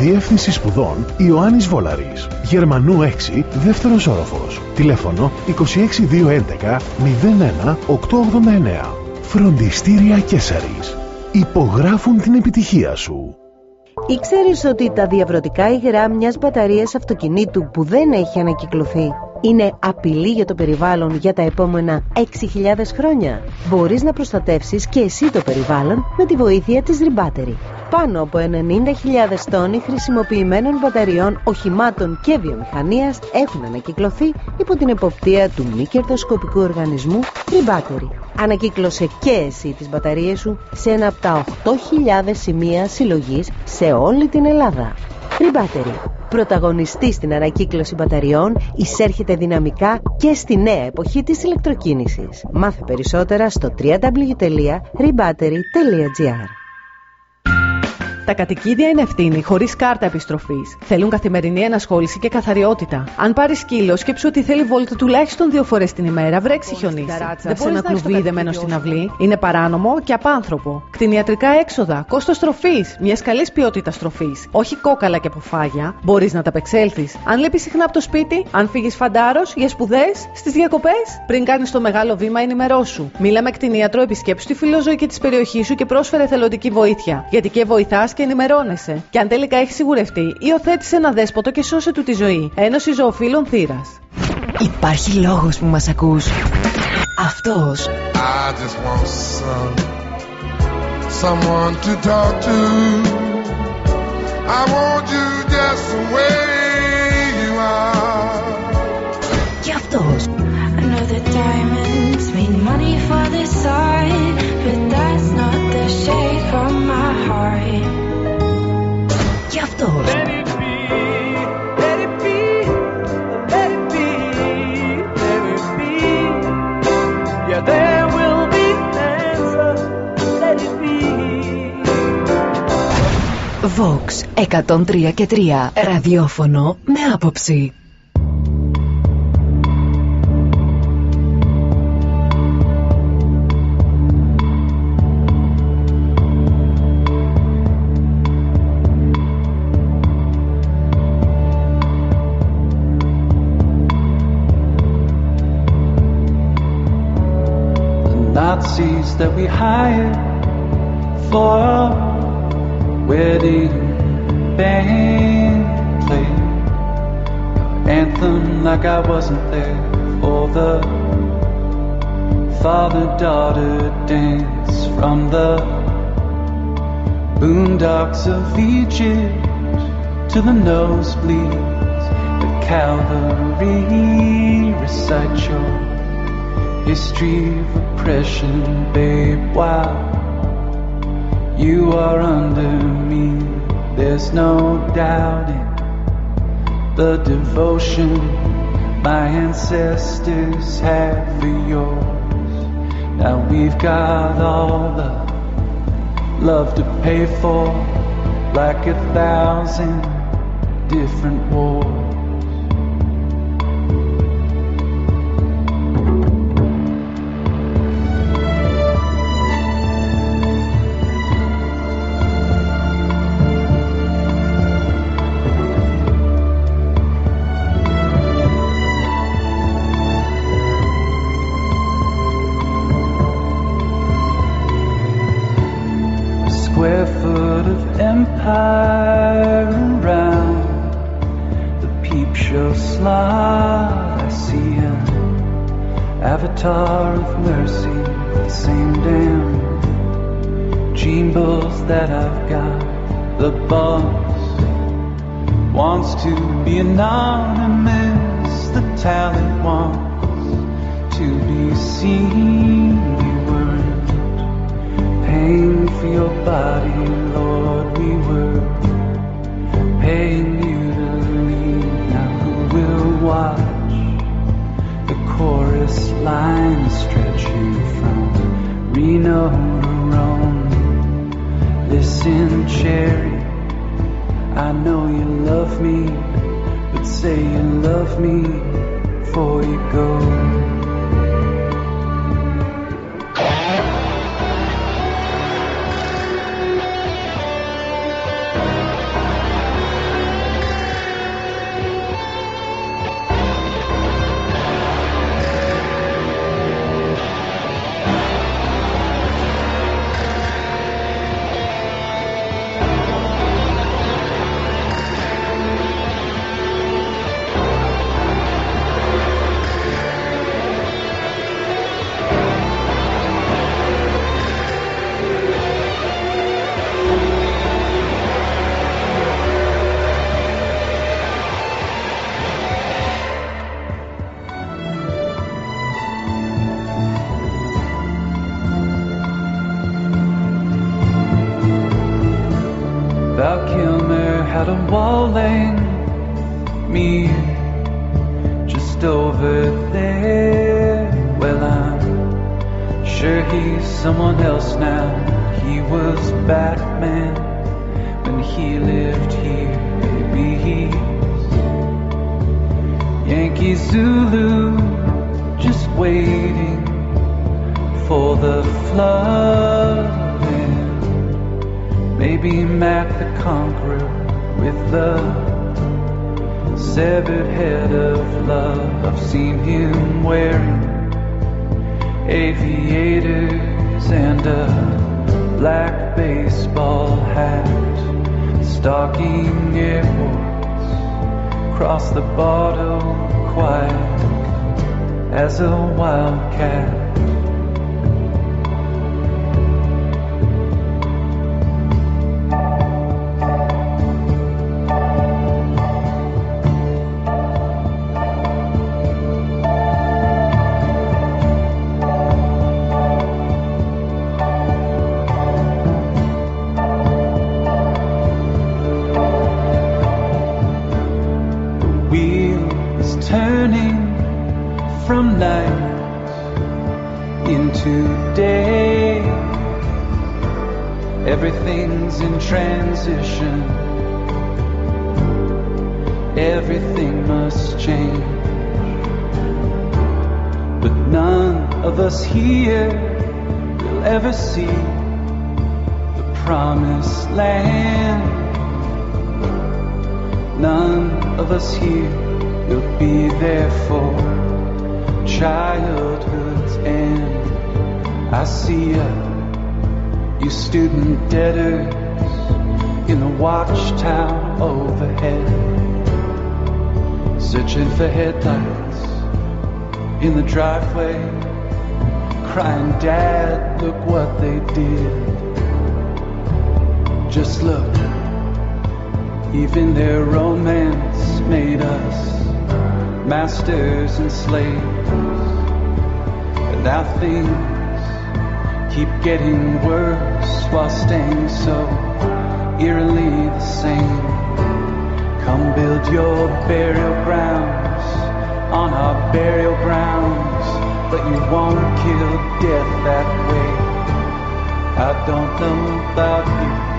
Διεύθυνση σπουδών Ιωάννης Βόλαρης. Γερμανού 6, δεύτερος όροφος. Τηλέφωνο 26211 01 889. Φροντιστήρια Κέσαρης. Υπογράφουν την επιτυχία σου. Ήξερες ότι τα διαβρωτικά υγρά μιας μπαταρίας αυτοκινήτου που δεν έχει ανακυκλωθεί είναι απειλή για το περιβάλλον για τα επόμενα 6.000 χρόνια; Μπορείς να προστατεύσεις και εσύ το περιβάλλον με τη βοήθεια της Rebattery. Πάνω από 90.000 τόνοι χρησιμοποιημένων μπαταριών οχημάτων και βιομηχανίας έχουν ανακυκλωθεί υπό την εποπτεία του μη κερδοσκοπικού οργανισμού Rebattery. Ανακύκλωσε και εσύ τις μπαταρίες σου σε ένα από τα 8.000 σημεία συλλογής σε όλη την Ελλάδα. Rebattery. Πρωταγωνιστής στην ανακύκλωση μπαταριών, εισέρχεται δυναμικά και στη νέα εποχή της ηλεκτροκίνησης. Μάθε περισσότερα στο www.rebattery.gr Τα κατοικίδια είναι ευθύνη, χωρίς κάρτα επιστροφής. Θέλουν καθημερινή ενασχόληση και καθαριότητα. Αν πάρει σκύλο, σκέψου ότι θέλει βόλτα τουλάχιστον δύο φορές την ημέρα, βρέξει χιονίσει. Δεν μπορείς ένα κλουβί δεμένο στην αυλή. Είναι παράνομο και απάνθρωπο. Κτηνιατρικά έξοδα, κόστος τροφή, μιας καλής ποιότητας τροφή. Όχι κόκαλα και αποφάγια. Μπορείς να τα απεξέλθεις. Αν λείπεις συχνά από το σπίτι, αν φύγεις φαντάρος για σπουδές, στις διακοπές, πριν κάνεις το μεγάλο βήμα, ενημερώσου. Μίλα με κτηνίατρο, επισκέψου τη φιλοζωή και της περιοχή σου και πρόσφερε θελοντική βοήθεια. Γιατί και βοηθάς και ενημερώνεσαι. Και αν τελικά έχεις σιγουρευτεί, υιοθέτησε ένα δέσποτο και σώσε του τη ζωή. Ένωση Ζωοφύλων Θήρα. Υπάρχει λόγος που μας ακούς. Αυτός. I just want some, someone to talk to. I want you just the way you are. Και αυτός. Vox 103 και 3. Ραδιόφωνο με άποψη. Nazis that we hired for wedding band played your anthem like I wasn't there for the father-daughter dance from the boondocks of Egypt to the nosebleeds at Calvary recite your history of oppression, babe. While you are under me, there's no doubting the devotion my ancestors had for yours. Now we've got all the love to pay for, like a thousand different wars. Mercy, the same damn dream bills that I've got. The boss wants to be anonymous, the talent wants to be seen. You weren't paying for your body, Lord, we were paying you to leave. Now who will watch the chorus line To Rome? Listen, Cherry, I know you love me, but say you love me before you go. And slaves. And now things keep getting worse while staying so eerily the same. Come build your burial grounds on our burial grounds, but you won't kill death that way. I don't know about you.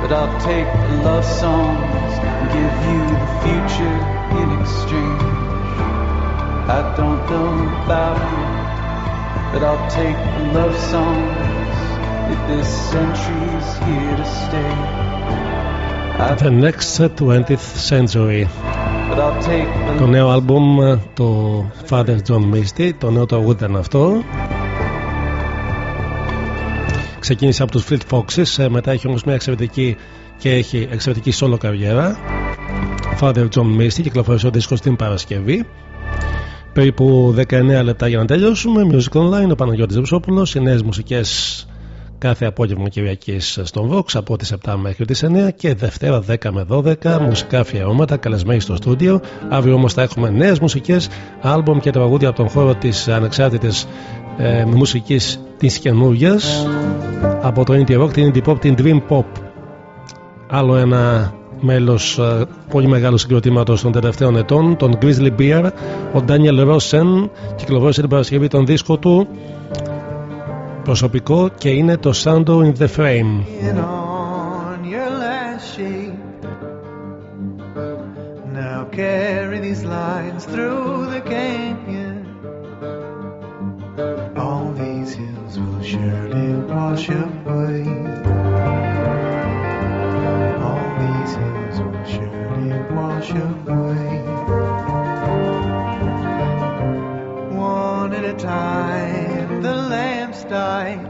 But I'll take the love songs and give you the future in exchange. I don't know about you, but I'll take the love songs if this century's here to stay. I The next 20th century. but I'll take the Το νέο άλμπουμ το Father John Misty, το νέο τραγούδι ήταν αυτό. Ξεκίνησε από τους Fleet Foxes, ε, μετά έχει όμως μια εξαιρετική και έχει εξαιρετική solo καριέρα. Father John Misty, κυκλοφόρησε ο δίσκος την Παρασκευή. Περίπου 19 λεπτά για να τελειώσουμε. Music Online, ο Παναγιώτης Ρουσόπουλος, οι νέες μουσικές κάθε απόγευμα Κυριακής στον Vox από τις 7 μέχρι τις 9 και Δευτέρα 10 με 12 μουσικά αφιερώματα καλεσμένοι στο στούντιο. Αύριο όμως θα έχουμε νέες μουσικές, άλμπομ και τραγούδια από τον χώρο της ανεξάρτητης ε, μουσικής της καινούργιας από το Indie Rock, την Indie Pop, την Dream Pop. Άλλο ένα Μέλος ε, πολύ μεγάλου συγκροτήματος των τελευταίων ετών, τον Grizzly Bear, ο Ντάνιελ Ρόσεν. Κυκλοφόρησε την Παρασκευή τον δίσκο του προσωπικό και είναι το Sando In the frame. Wash away. One at a time, the lamps died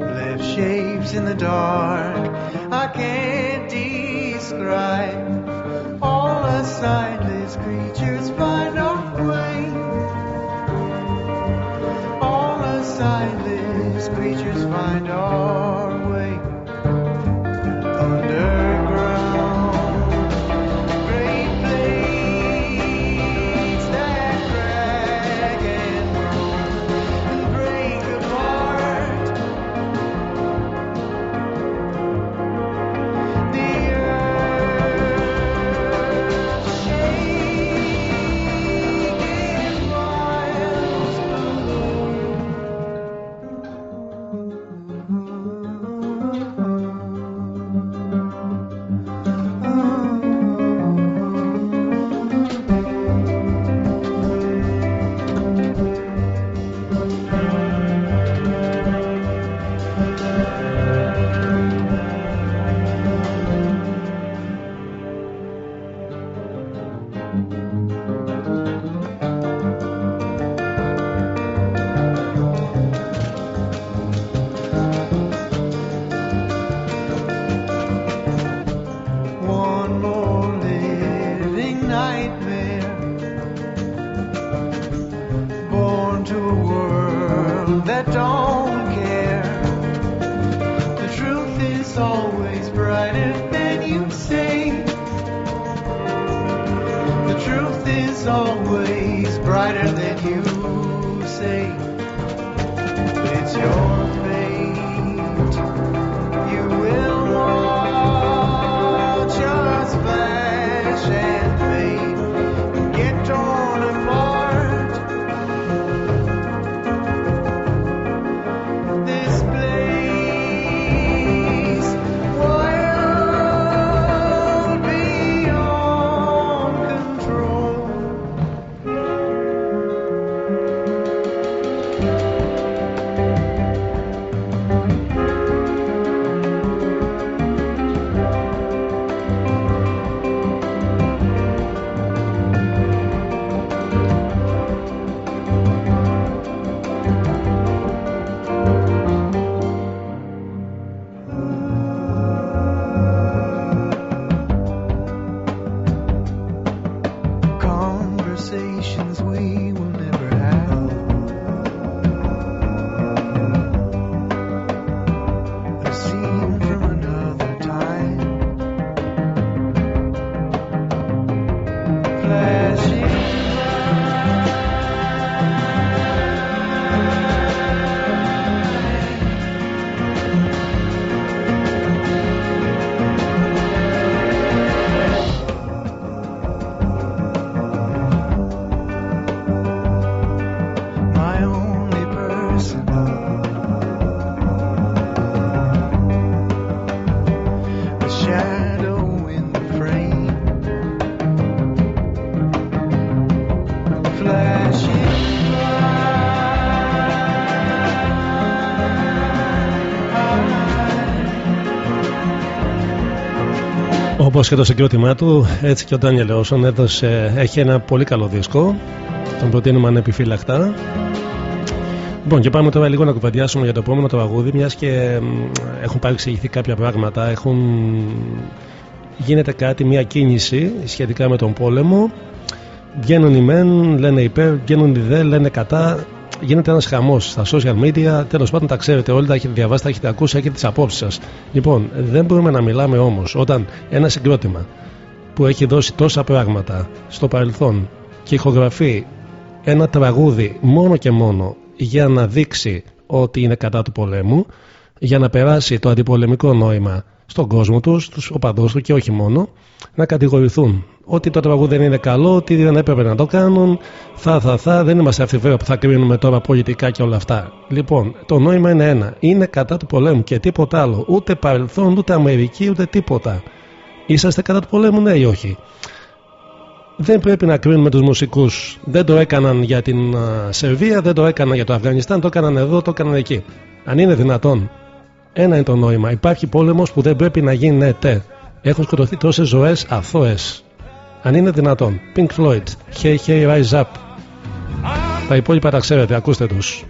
left shapes in the dark I can't describe. All the sightless creatures find our way. All the sightless creatures find our way. Όπω και το συγκρότημά του, έτσι και ο Ντάνιελ Όσον έδωσε, έχει ένα πολύ καλό δίσκο. Τον προτείνουμε ανεπιφύλακτα. Λοιπόν, και πάμε τώρα λίγο να κουβεντιάσουμε για το επόμενο τραγούδι, μιας και μ, έχουν παρεξηγηθεί κάποια πράγματα. Έχουν... Γίνεται κάτι, μια κίνηση σχετικά με τον πόλεμο. βγαίνουν οι μεν, λένε υπέρ, βγαίνουν οι δε, λένε κατά. Γίνεται ένας χαμός στα social media. Τέλος πάντων, τα ξέρετε όλοι, τα έχετε διαβάσει, τα έχετε ακούσει, έχετε τις απόψεις σας. Λοιπόν, δεν μπορούμε να μιλάμε όμως όταν ένα συγκρότημα που έχει δώσει τόσα πράγματα στο παρελθόν και ηχογραφεί ένα τραγούδι μόνο και μόνο για να δείξει ότι είναι κατά του πολέμου, για να περάσει το αντιπολεμικό νόημα στον κόσμο τους, στου οπαδού του και όχι μόνο, να κατηγορηθούν ότι το τραγούδι δεν είναι καλό, ότι δεν έπρεπε να το κάνουν, θα, θα, θα, δεν είμαστε αυτοί βέβαια που θα κρίνουμε τώρα πολιτικά και όλα αυτά. Λοιπόν, το νόημα είναι ένα. Είναι κατά του πολέμου και τίποτα άλλο. Ούτε παρελθόν, ούτε Αμερική, ούτε τίποτα. Είσαστε κατά του πολέμου, ναι ή όχι; Δεν πρέπει να κρίνουμε τους μουσικούς. Δεν το έκαναν για την α, Σερβία, δεν το έκαναν για το Αφγανιστάν, το έκαναν εδώ, το έκαναν εκεί. Αν είναι δυνατόν. Ένα είναι το νόημα. Υπάρχει πόλεμος που δεν πρέπει να γίνεται. Έχουν σκοτωθεί τόσες ζωές αθώες. Αν είναι δυνατόν. Pink Floyd. Hey, hey, rise up. Τα υπόλοιπα τα ξέρετε, ακούστε τους.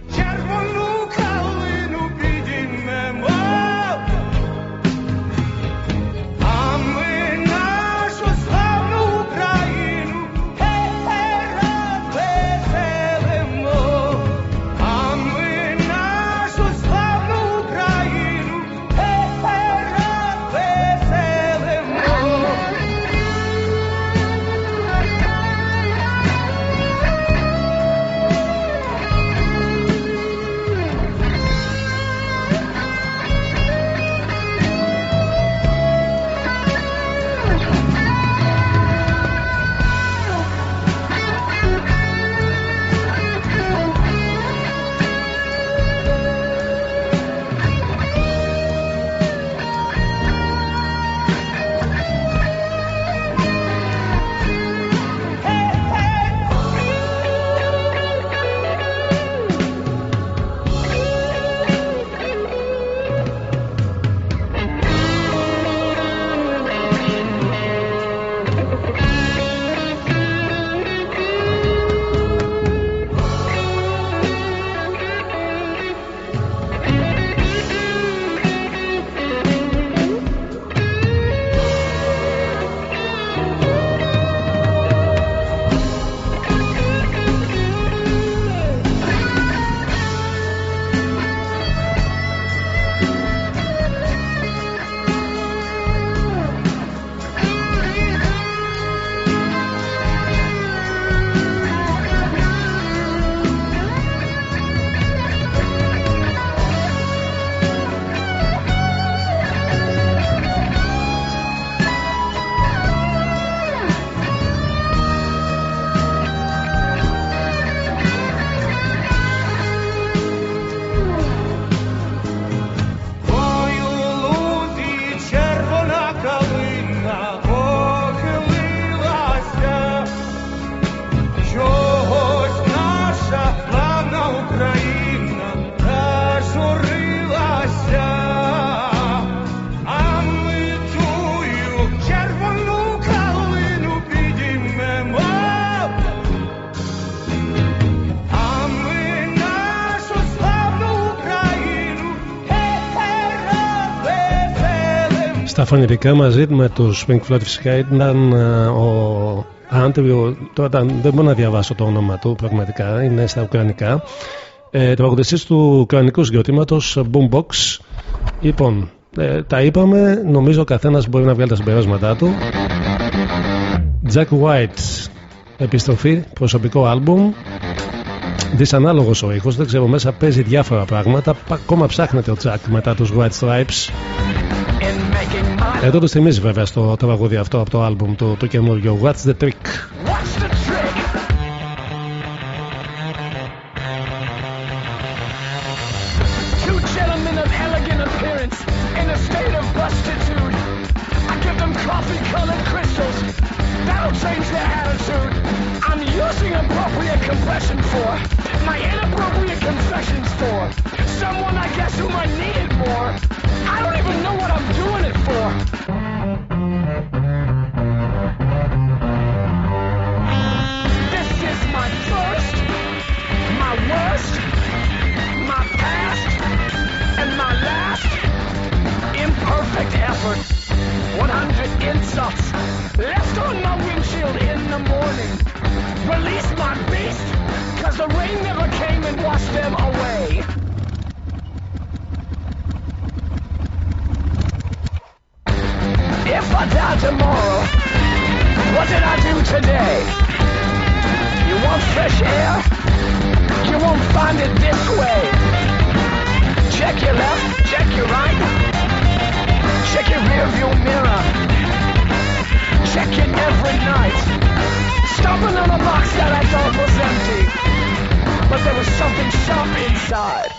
Φωνητικά μαζί με τους Pink Floyd φυσικά ήταν ε, ο Άντριο, τώρα δεν μπορώ να διαβάσω το όνομα του πραγματικά, είναι στα ουκρανικά. Ε, τραγουδιστής του ουκρανικού συγκροτήματος Boombox. Λοιπόν, ε, τα είπαμε, νομίζω ο καθένας μπορεί να βγάλει τα συμπεράσματά του. Jack White, επιστροφή, προσωπικό άλμπουμ. Δυσανάλογος ο ήχος, δεν ξέρω μέσα παίζει διάφορα πράγματα. Πα- Ακόμα ψάχνεται ο Jack μετά τους White Stripes. Εδώ το θυμίζει βέβαια στο τραγούδι αυτό από το άλμπουμ του, του καινούργιο What's the Trick. Two gentlemen of elegant appearance in a state of bustitude. I give them coffee colored crystals. That'll change their attitude. I'm using appropriate compression for my inappropriate confessions for someone I guess whom I needed Tomorrow, what did I do today? You want fresh air? You won't find it this way. Check your left, check your right. Check your rear view mirror. Check it every night. Stomping on a box that I thought was empty. But there was something sharp inside.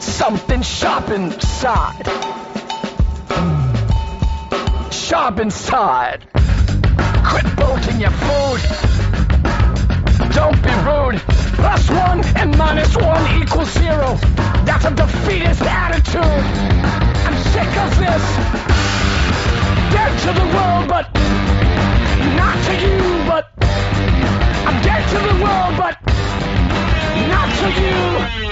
Something sharp inside. Sharp inside. Quit bolting your food. Don't be rude. Plus one and minus one equals zero. That's a defeatist attitude. I'm sick of this. Dead to the world, but not to you. But I'm dead to the world, but not to you.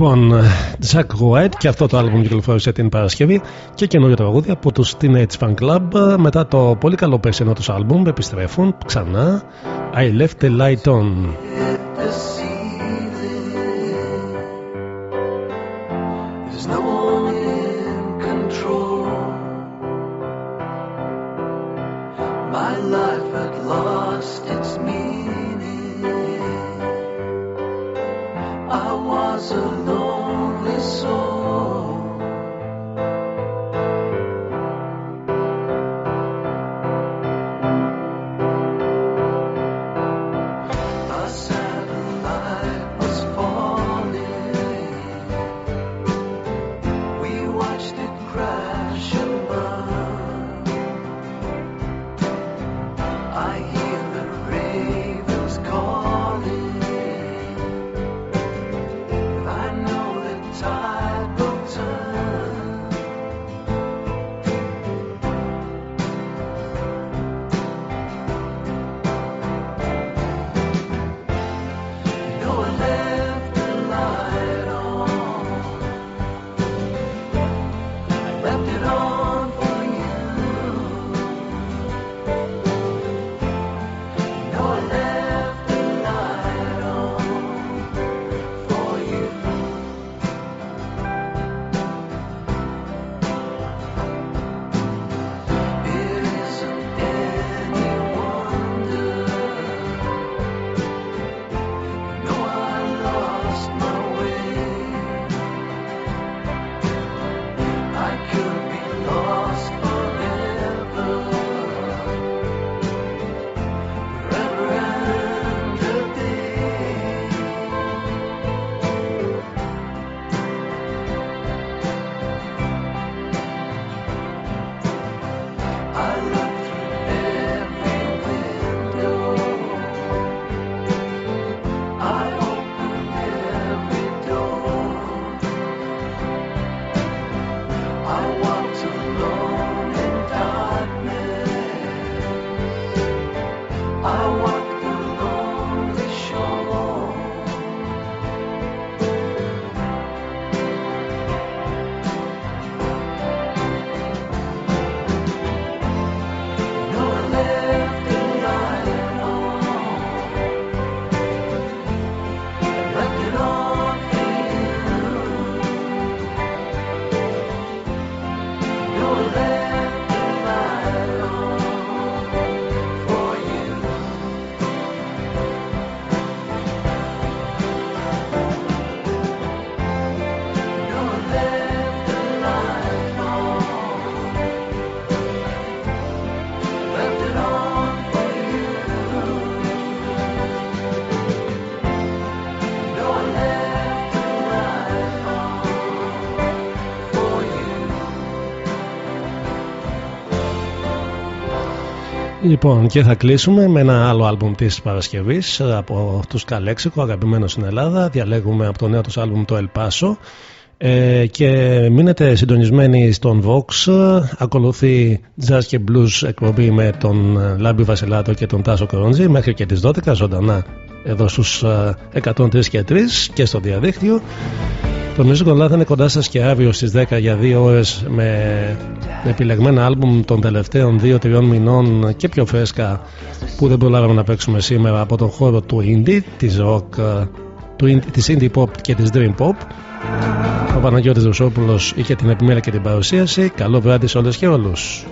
Λοιπόν, Jack White και αυτό το άλμπουμ κυκλοφόρησε την Παρασκευή και καινούριο τραγούδι από τους Teenage Fan Club. Μετά το πολύ καλό περσινό τους άλμπουμ επιστρέφουν ξανά. I Left the Light On Λοιπόν, και θα κλείσουμε με ένα άλλο άλμπουμ της Παρασκευής από τους Καλέξικο, αγαπημένος στην Ελλάδα. Διαλέγουμε από το νέο τους άλμπουμ το El Paso. Ε, και μείνετε συντονισμένοι στον Vox. Ακολουθεί jazz και blues εκπομπή με τον Λάμπη Βασιλάτο και τον Τάσο Κορόντζη μέχρι και τις 12 ζωντανά εδώ στους 103 και 3 και στο διαδίκτυο. Το Music Online θα είναι κοντά σας και αύριο στις 10 για 2 ώρες με επιλεγμένα άλμπουμ των τελευταίων 2-3 μηνών και πιο φρέσκα που δεν προλάβαμε να παίξουμε σήμερα από τον χώρο του indie, της rock, του, της indie pop και της dream pop. Ο Παναγιώτης Ρουσόπουλος είχε την επιμέλεια και την παρουσίαση. Καλό βράδυ σε όλες και όλους.